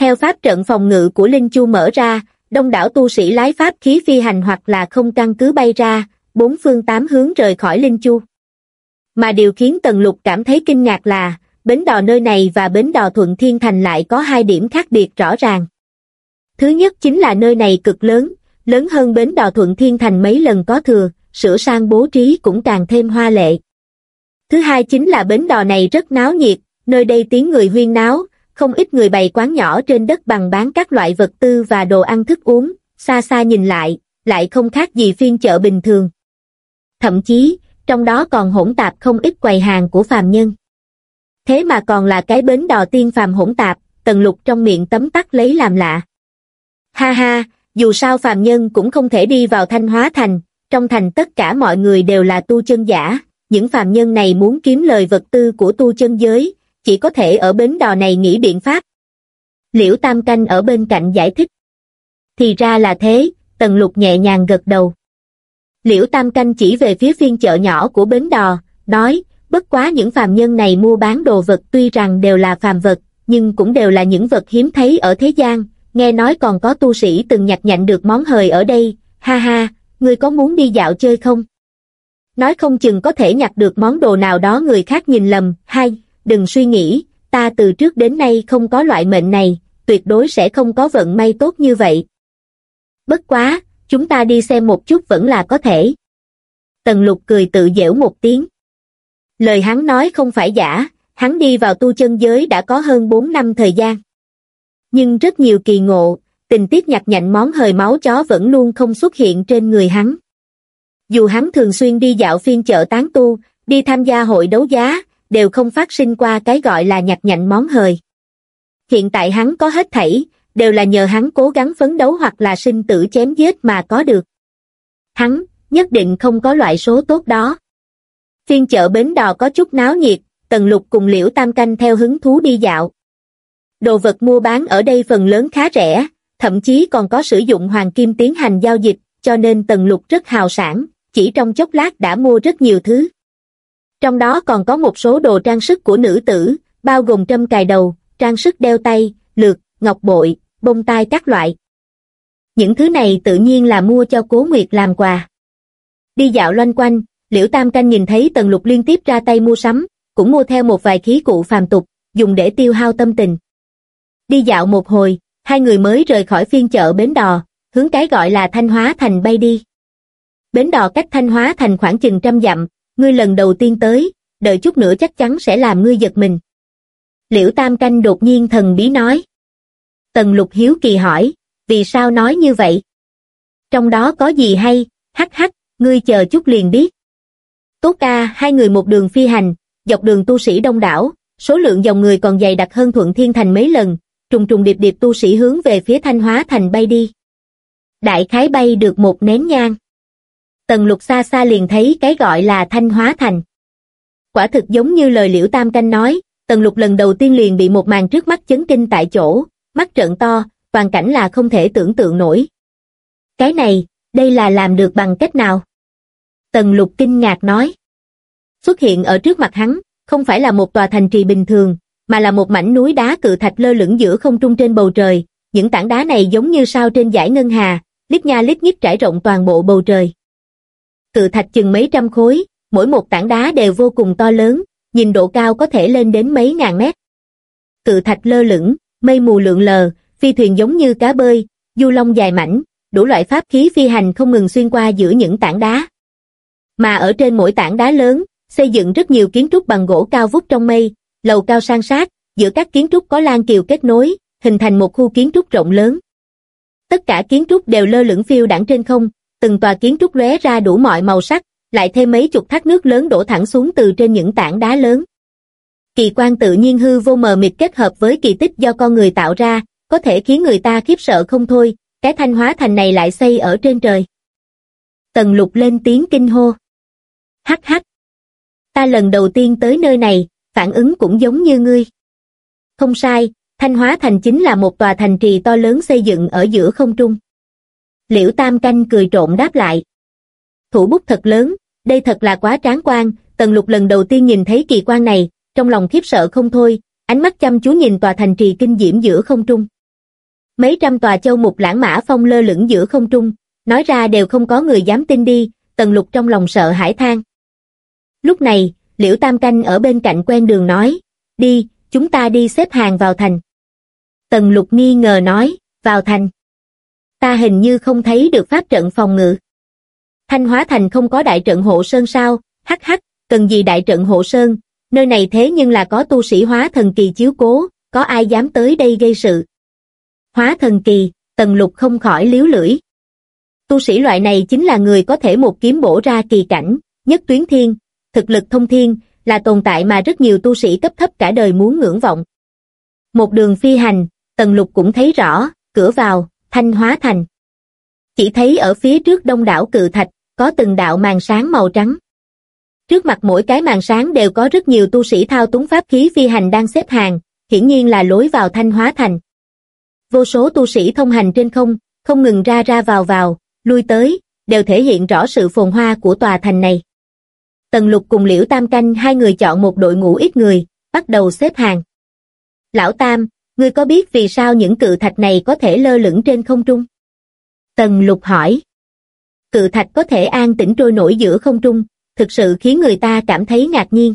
Theo pháp trận phòng ngự của Linh Chu mở ra, đông đảo tu sĩ lái pháp khí phi hành hoặc là không căn cứ bay ra, bốn phương tám hướng rời khỏi Linh Chu. Mà điều khiến Tần Lục cảm thấy kinh ngạc là, bến đò nơi này và bến đò Thuận Thiên Thành lại có hai điểm khác biệt rõ ràng. Thứ nhất chính là nơi này cực lớn, lớn hơn bến đò Thuận Thiên Thành mấy lần có thừa, sửa sang bố trí cũng càng thêm hoa lệ. Thứ hai chính là bến đò này rất náo nhiệt, nơi đây tiếng người huyên náo, không ít người bày quán nhỏ trên đất bằng bán các loại vật tư và đồ ăn thức uống, xa xa nhìn lại, lại không khác gì phiên chợ bình thường. Thậm chí, trong đó còn hỗn tạp không ít quầy hàng của phàm nhân. Thế mà còn là cái bến đò tiên phàm hỗn tạp, tần lục trong miệng tấm tắc lấy làm lạ. Ha ha, dù sao phàm nhân cũng không thể đi vào thanh hóa thành, trong thành tất cả mọi người đều là tu chân giả, những phàm nhân này muốn kiếm lời vật tư của tu chân giới, chỉ có thể ở bến đò này nghĩ biện pháp. Liễu Tam Canh ở bên cạnh giải thích. Thì ra là thế, Tần Lục nhẹ nhàng gật đầu. Liễu Tam Canh chỉ về phía phiên chợ nhỏ của bến đò, nói, bất quá những phàm nhân này mua bán đồ vật tuy rằng đều là phàm vật, nhưng cũng đều là những vật hiếm thấy ở thế gian, nghe nói còn có tu sĩ từng nhặt nhạnh được món hời ở đây, ha ha, ngươi có muốn đi dạo chơi không? Nói không chừng có thể nhặt được món đồ nào đó người khác nhìn lầm, hay, đừng suy nghĩ, ta từ trước đến nay không có loại mệnh này, tuyệt đối sẽ không có vận may tốt như vậy. Bất quá, chúng ta đi xem một chút vẫn là có thể. Tần lục cười tự dễu một tiếng. Lời hắn nói không phải giả, hắn đi vào tu chân giới đã có hơn 4 năm thời gian. Nhưng rất nhiều kỳ ngộ, tình tiết nhặt nhạnh món hời máu chó vẫn luôn không xuất hiện trên người hắn. Dù hắn thường xuyên đi dạo phiên chợ tán tu, đi tham gia hội đấu giá, đều không phát sinh qua cái gọi là nhặt nhạnh món hời. Hiện tại hắn có hết thảy, đều là nhờ hắn cố gắng phấn đấu hoặc là sinh tử chém giết mà có được. Hắn, nhất định không có loại số tốt đó. Phiên chợ bến đò có chút náo nhiệt, Tần Lục cùng Liễu Tam Canh theo hứng thú đi dạo. Đồ vật mua bán ở đây phần lớn khá rẻ, thậm chí còn có sử dụng hoàng kim tiến hành giao dịch, cho nên Tần Lục rất hào sản, chỉ trong chốc lát đã mua rất nhiều thứ. Trong đó còn có một số đồ trang sức của nữ tử, bao gồm trâm cài đầu, trang sức đeo tay, lược, ngọc bội, bông tai các loại. Những thứ này tự nhiên là mua cho Cố Nguyệt làm quà. Đi dạo loanh quanh, Liễu Tam Canh nhìn thấy Tần Lục liên tiếp ra tay mua sắm, cũng mua theo một vài khí cụ phàm tục, dùng để tiêu hao tâm tình. Đi dạo một hồi, hai người mới rời khỏi phiên chợ bến đò, hướng cái gọi là Thanh Hóa Thành bay đi. Bến đò cách Thanh Hóa Thành khoảng chừng trăm dặm, ngươi lần đầu tiên tới, đợi chút nữa chắc chắn sẽ làm ngươi giật mình. Liễu Tam Canh đột nhiên thần bí nói. Tần Lục Hiếu kỳ hỏi, vì sao nói như vậy? Trong đó có gì hay, hắc hắc, ngươi chờ chút liền biết. Tốt ca, hai người một đường phi hành, dọc đường tu sĩ đông đảo, số lượng dòng người còn dày đặc hơn Thuận Thiên Thành mấy lần, trùng trùng điệp điệp tu sĩ hướng về phía Thanh Hóa Thành bay đi. Đại khái bay được một nén nhang. Tần lục xa xa liền thấy cái gọi là Thanh Hóa Thành. Quả thực giống như lời liễu tam canh nói, tần lục lần đầu tiên liền bị một màn trước mắt chấn kinh tại chỗ, mắt trợn to, toàn cảnh là không thể tưởng tượng nổi. Cái này, đây là làm được bằng cách nào? Tần lục kinh ngạc nói. Xuất hiện ở trước mặt hắn, không phải là một tòa thành trì bình thường, mà là một mảnh núi đá cự thạch lơ lửng giữa không trung trên bầu trời, những tảng đá này giống như sao trên dải ngân hà, lít nha lít nhít trải rộng toàn bộ bầu trời. Cự thạch chừng mấy trăm khối, mỗi một tảng đá đều vô cùng to lớn, nhìn độ cao có thể lên đến mấy ngàn mét. Cự thạch lơ lửng, mây mù lượn lờ, phi thuyền giống như cá bơi, du long dài mảnh, đủ loại pháp khí phi hành không ngừng xuyên qua giữa những tảng đá. Mà ở trên mỗi tảng đá lớn, xây dựng rất nhiều kiến trúc bằng gỗ cao vút trong mây, lầu cao sang sát, giữa các kiến trúc có lan kiều kết nối, hình thành một khu kiến trúc rộng lớn. Tất cả kiến trúc đều lơ lửng phiêu đẳng trên không, từng tòa kiến trúc lóe ra đủ mọi màu sắc, lại thêm mấy chục thác nước lớn đổ thẳng xuống từ trên những tảng đá lớn. Kỳ quan tự nhiên hư vô mờ mịt kết hợp với kỳ tích do con người tạo ra, có thể khiến người ta khiếp sợ không thôi, cái thanh hóa thành này lại xây ở trên trời. Tần lục lên tiếng kinh hô. Hắc hắc. Ta lần đầu tiên tới nơi này, phản ứng cũng giống như ngươi. Không sai, Thanh Hóa Thành chính là một tòa thành trì to lớn xây dựng ở giữa không trung. Liễu Tam Canh cười trộn đáp lại. Thủ bút thật lớn, đây thật là quá tráng quan, Tần Lục lần đầu tiên nhìn thấy kỳ quan này, trong lòng khiếp sợ không thôi, ánh mắt chăm chú nhìn tòa thành trì kinh diễm giữa không trung. Mấy trăm tòa châu mục lãng mã phong lơ lửng giữa không trung, nói ra đều không có người dám tin đi, Tần Lục trong lòng sợ hãi than. Lúc này, Liễu Tam Canh ở bên cạnh quen đường nói, đi, chúng ta đi xếp hàng vào thành. Tần Lục nghi ngờ nói, vào thành. Ta hình như không thấy được pháp trận phòng ngự. Thanh Hóa Thành không có đại trận hộ sơn sao, hắc hắc, cần gì đại trận hộ sơn, nơi này thế nhưng là có tu sĩ hóa thần kỳ chiếu cố, có ai dám tới đây gây sự. Hóa thần kỳ, Tần Lục không khỏi liếu lưỡi. Tu sĩ loại này chính là người có thể một kiếm bổ ra kỳ cảnh, nhất tuyến thiên, thực lực thông thiên, là tồn tại mà rất nhiều tu sĩ cấp thấp cả đời muốn ngưỡng vọng. Một đường phi hành, Tần Lục cũng thấy rõ, cửa vào, thanh hóa thành. Chỉ thấy ở phía trước đông đảo cự thạch, có từng đạo màn sáng màu trắng. Trước mặt mỗi cái màn sáng đều có rất nhiều tu sĩ thao túng pháp khí phi hành đang xếp hàng, hiển nhiên là lối vào thanh hóa thành. Vô số tu sĩ thông hành trên không, không ngừng ra ra vào vào, lui tới, đều thể hiện rõ sự phồn hoa của tòa thành này. Tần lục cùng liễu tam canh hai người chọn một đội ngũ ít người, bắt đầu xếp hàng. Lão Tam, ngươi có biết vì sao những cự thạch này có thể lơ lửng trên không trung? Tần lục hỏi. Cự thạch có thể an tĩnh trôi nổi giữa không trung, thực sự khiến người ta cảm thấy ngạc nhiên.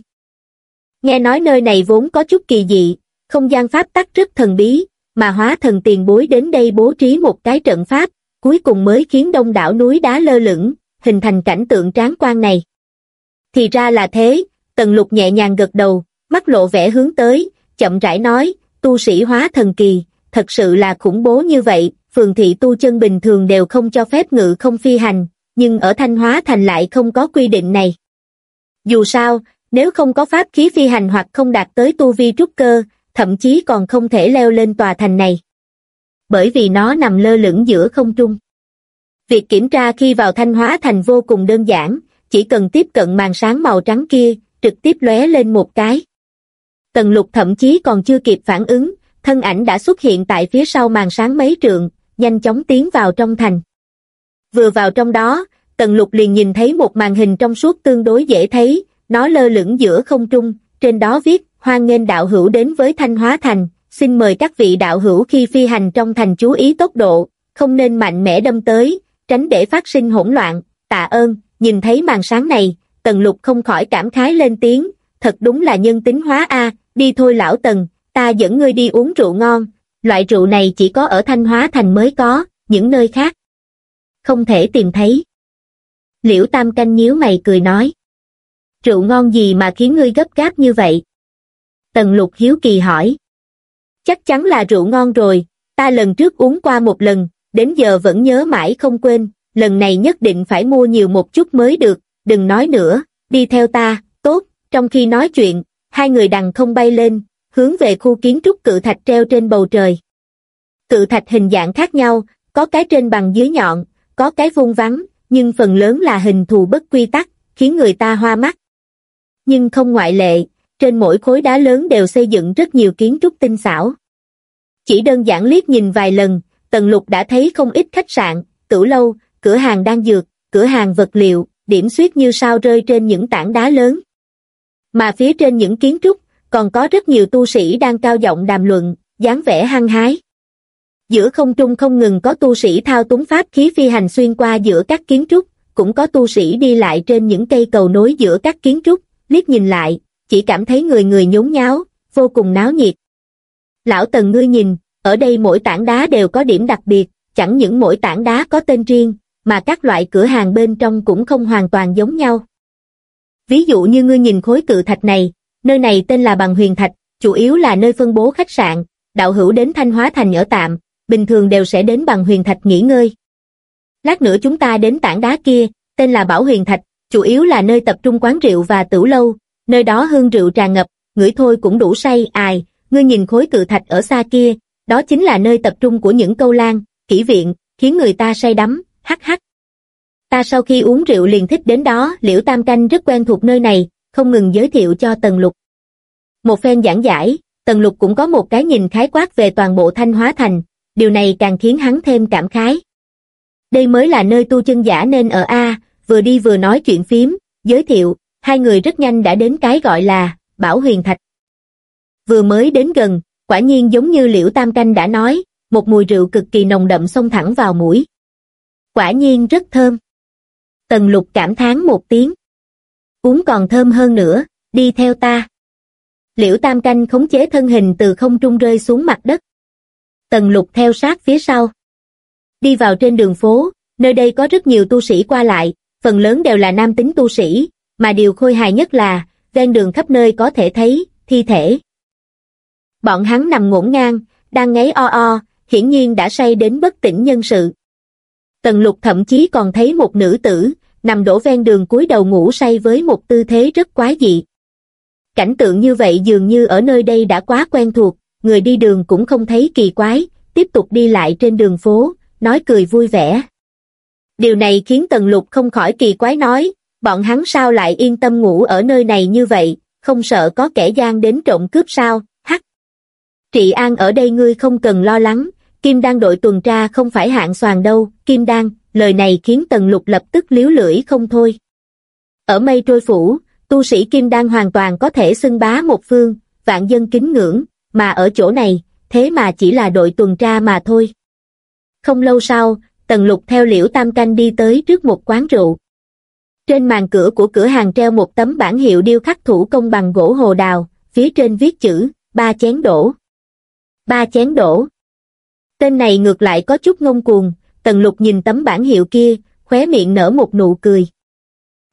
Nghe nói nơi này vốn có chút kỳ dị, không gian pháp tắc rất thần bí, mà hóa thần tiền bối đến đây bố trí một cái trận pháp, cuối cùng mới khiến đông đảo núi đá lơ lửng, hình thành cảnh tượng tráng quan này. Thì ra là thế, tần lục nhẹ nhàng gật đầu, mắt lộ vẻ hướng tới, chậm rãi nói, tu sĩ hóa thần kỳ, thật sự là khủng bố như vậy, phường thị tu chân bình thường đều không cho phép ngự không phi hành, nhưng ở Thanh Hóa Thành lại không có quy định này. Dù sao, nếu không có pháp khí phi hành hoặc không đạt tới tu vi trúc cơ, thậm chí còn không thể leo lên tòa thành này. Bởi vì nó nằm lơ lửng giữa không trung. Việc kiểm tra khi vào Thanh Hóa Thành vô cùng đơn giản, chỉ cần tiếp cận màn sáng màu trắng kia, trực tiếp lóe lên một cái. Tần lục thậm chí còn chưa kịp phản ứng, thân ảnh đã xuất hiện tại phía sau màn sáng mấy trượng, nhanh chóng tiến vào trong thành. Vừa vào trong đó, tần lục liền nhìn thấy một màn hình trong suốt tương đối dễ thấy, nó lơ lửng giữa không trung, trên đó viết, hoan nghênh đạo hữu đến với Thanh Hóa Thành, xin mời các vị đạo hữu khi phi hành trong thành chú ý tốc độ, không nên mạnh mẽ đâm tới, tránh để phát sinh hỗn loạn, tạ ơn, nhìn thấy màn sáng này, tần lục không khỏi cảm khái lên tiếng, thật đúng là nhân tính hóa a đi thôi lão tần, ta dẫn ngươi đi uống rượu ngon, loại rượu này chỉ có ở Thanh Hóa Thành mới có, những nơi khác. Không thể tìm thấy. Liễu Tam Canh nhíu mày cười nói. Rượu ngon gì mà khiến ngươi gấp gáp như vậy? Tần Lục hiếu kỳ hỏi. Chắc chắn là rượu ngon rồi, ta lần trước uống qua một lần, đến giờ vẫn nhớ mãi không quên, lần này nhất định phải mua nhiều một chút mới được, đừng nói nữa, đi theo ta, tốt, trong khi nói chuyện, hai người đằng không bay lên, hướng về khu kiến trúc cự thạch treo trên bầu trời. Cự thạch hình dạng khác nhau, có cái trên bằng dưới nhọn, có cái vuông vắn, nhưng phần lớn là hình thù bất quy tắc, khiến người ta hoa mắt. Nhưng không ngoại lệ, trên mỗi khối đá lớn đều xây dựng rất nhiều kiến trúc tinh xảo. Chỉ đơn giản liếc nhìn vài lần, Tần Lục đã thấy không ít khách sạn, tửu lâu, cửa hàng đan dược, cửa hàng vật liệu, điểm xuyết như sao rơi trên những tảng đá lớn. Mà phía trên những kiến trúc, còn có rất nhiều tu sĩ đang cao giọng đàm luận, dáng vẻ hăng hái. Giữa không trung không ngừng có tu sĩ thao túng pháp khí phi hành xuyên qua giữa các kiến trúc, cũng có tu sĩ đi lại trên những cây cầu nối giữa các kiến trúc, liếc nhìn lại, chỉ cảm thấy người người nhốn nháo, vô cùng náo nhiệt. Lão Tần ngươi nhìn, ở đây mỗi tảng đá đều có điểm đặc biệt, chẳng những mỗi tảng đá có tên riêng, mà các loại cửa hàng bên trong cũng không hoàn toàn giống nhau. Ví dụ như ngươi nhìn khối cự thạch này, nơi này tên là Bằng Huyền Thạch, chủ yếu là nơi phân bố khách sạn, đạo hữu đến Thanh Hóa Thành ở tạm, bình thường đều sẽ đến Bằng Huyền Thạch nghỉ ngơi. Lát nữa chúng ta đến tảng đá kia, tên là Bảo Huyền Thạch, chủ yếu là nơi tập trung quán rượu và tửu lâu, nơi đó hương rượu tràn ngập, ngửi thôi cũng đủ say, ai, ngươi nhìn khối cự thạch ở xa kia, đó chính là nơi tập trung của những câu lan, kỹ viện, khiến người ta say đắm, hắc hắc. Ta sau khi uống rượu liền thích đến đó, liễu tam canh rất quen thuộc nơi này, không ngừng giới thiệu cho Tần Lục. Một phen giảng giải, Tần Lục cũng có một cái nhìn khái quát về toàn bộ Thanh Hóa Thành, điều này càng khiến hắn thêm cảm khái. Đây mới là nơi tu chân giả nên ở A, vừa đi vừa nói chuyện phím, giới thiệu, hai người rất nhanh đã đến cái gọi là Bảo Huyền Thạch. Vừa mới đến gần, quả nhiên giống như Liễu Tam Canh đã nói, một mùi rượu cực kỳ nồng đậm xông thẳng vào mũi. Quả nhiên rất thơm. Tần lục cảm thán một tiếng. Uống còn thơm hơn nữa, đi theo ta. Liễu Tam Canh khống chế thân hình từ không trung rơi xuống mặt đất. Tần lục theo sát phía sau. Đi vào trên đường phố, nơi đây có rất nhiều tu sĩ qua lại, phần lớn đều là nam tính tu sĩ, mà điều khôi hài nhất là, ven đường khắp nơi có thể thấy, thi thể. Bọn hắn nằm ngổn ngang, đang ngáy o o, hiển nhiên đã say đến bất tỉnh nhân sự. Tần lục thậm chí còn thấy một nữ tử, nằm đổ ven đường cúi đầu ngủ say với một tư thế rất quái dị. Cảnh tượng như vậy dường như ở nơi đây đã quá quen thuộc, người đi đường cũng không thấy kỳ quái, tiếp tục đi lại trên đường phố, nói cười vui vẻ. Điều này khiến Tần Lục không khỏi kỳ quái nói, bọn hắn sao lại yên tâm ngủ ở nơi này như vậy, không sợ có kẻ gian đến trộm cướp sao, hắc. Trị an ở đây ngươi không cần lo lắng, Kim Đan đội tuần tra không phải hạng soàn đâu, Kim Đan, lời này khiến Tần Lục lập tức liếu lưỡi không thôi. Ở mây trôi phủ, tu sĩ Kim Đan hoàn toàn có thể xưng bá một phương, vạn dân kính ngưỡng, mà ở chỗ này, thế mà chỉ là đội tuần tra mà thôi. Không lâu sau, Tần Lục theo Liễu Tam Canh đi tới trước một quán rượu. Trên màn cửa của cửa hàng treo một tấm bản hiệu điêu khắc thủ công bằng gỗ hồ đào, phía trên viết chữ, ba chén đổ. Ba chén đổ. Tên này ngược lại có chút ngông cuồng, Tần Lục nhìn tấm bản hiệu kia, khóe miệng nở một nụ cười.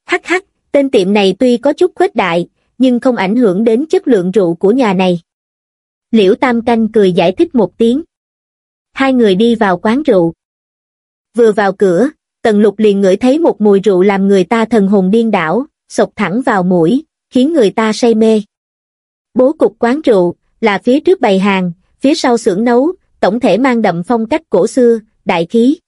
Hắc hắc, tên tiệm này tuy có chút khuếch đại, nhưng không ảnh hưởng đến chất lượng rượu của nhà này. Liễu Tam Canh cười giải thích một tiếng. Hai người đi vào quán rượu. Vừa vào cửa, Tần Lục liền ngửi thấy một mùi rượu làm người ta thần hồn điên đảo, sộc thẳng vào mũi, khiến người ta say mê. Bố cục quán rượu, là phía trước bày hàng, phía sau xưởng nấu, tổng thể mang đậm phong cách cổ xưa, đại khí.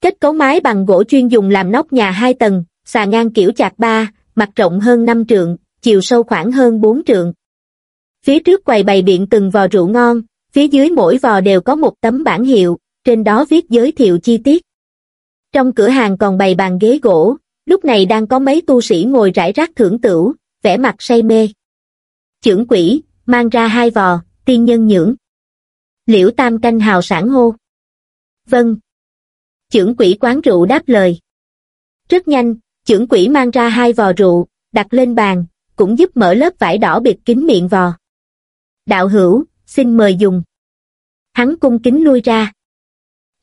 Kết cấu mái bằng gỗ chuyên dùng làm nóc nhà hai tầng, xà ngang kiểu chạc ba, mặt rộng hơn 5 trượng, chiều sâu khoảng hơn 4 trượng. Phía trước quầy bày biện từng vò rượu ngon, phía dưới mỗi vò đều có một tấm bản hiệu, trên đó viết giới thiệu chi tiết. Trong cửa hàng còn bày bàn ghế gỗ, lúc này đang có mấy tu sĩ ngồi rải rác thưởng tửu, vẻ mặt say mê. Chưởng quỷ, mang ra hai vò, tiên nhân nhưỡng. Liễu Tam canh hào sản hô. Vâng. Chưởng quỷ quán rượu đáp lời. Rất nhanh, chưởng quỷ mang ra hai vò rượu, đặt lên bàn, cũng giúp mở lớp vải đỏ bịt kín miệng vò. Đạo hữu, xin mời dùng. Hắn cung kính lui ra.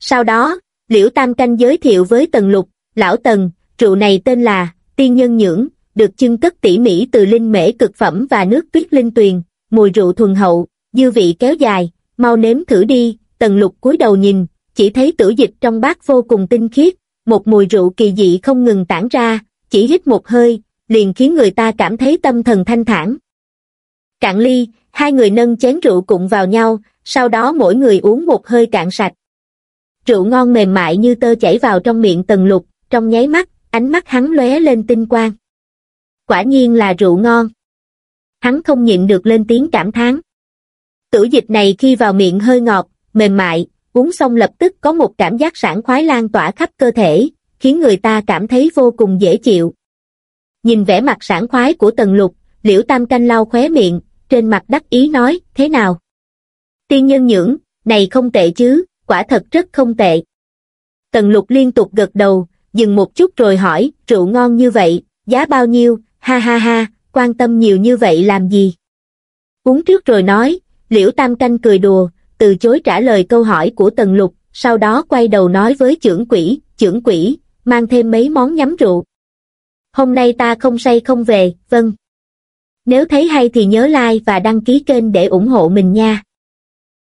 Sau đó, Liễu Tam Canh giới thiệu với Tần Lục, Lão Tần, rượu này tên là Tiên Nhân Nhưỡng, được chưng cất tỉ mỉ từ linh mễ cực phẩm và nước tuyết linh tuyền, mùi rượu thuần hậu, dư vị kéo dài, mau nếm thử đi, Tần Lục cúi đầu nhìn, chỉ thấy tử dịch trong bát vô cùng tinh khiết, một mùi rượu kỳ dị không ngừng tản ra, chỉ hít một hơi, liền khiến người ta cảm thấy tâm thần thanh thản. Cạn ly, hai người nâng chén rượu cùng vào nhau, sau đó mỗi người uống một hơi cạn sạch. Rượu ngon mềm mại như tơ chảy vào trong miệng tần lục, trong nháy mắt, ánh mắt hắn lóe lên tinh quang. Quả nhiên là rượu ngon. Hắn không nhịn được lên tiếng cảm thán. Tử dịch này khi vào miệng hơi ngọt, mềm mại, uống xong lập tức có một cảm giác sảng khoái lan tỏa khắp cơ thể, khiến người ta cảm thấy vô cùng dễ chịu. Nhìn vẻ mặt sảng khoái của tần lục, liễu tam canh lau khóe miệng, trên mặt đắc ý nói, thế nào? Tiên nhân nhưỡng, này không tệ chứ, quả thật rất không tệ. Tần lục liên tục gật đầu, dừng một chút rồi hỏi, rượu ngon như vậy, giá bao nhiêu, ha ha ha, quan tâm nhiều như vậy làm gì? Uống trước rồi nói, liễu tam canh cười đùa, từ chối trả lời câu hỏi của tần lục, sau đó quay đầu nói với trưởng quỷ, trưởng quỷ, mang thêm mấy món nhắm rượu. Hôm nay ta không say không về, vâng. Nếu thấy hay thì nhớ like và đăng ký kênh để ủng hộ mình nha.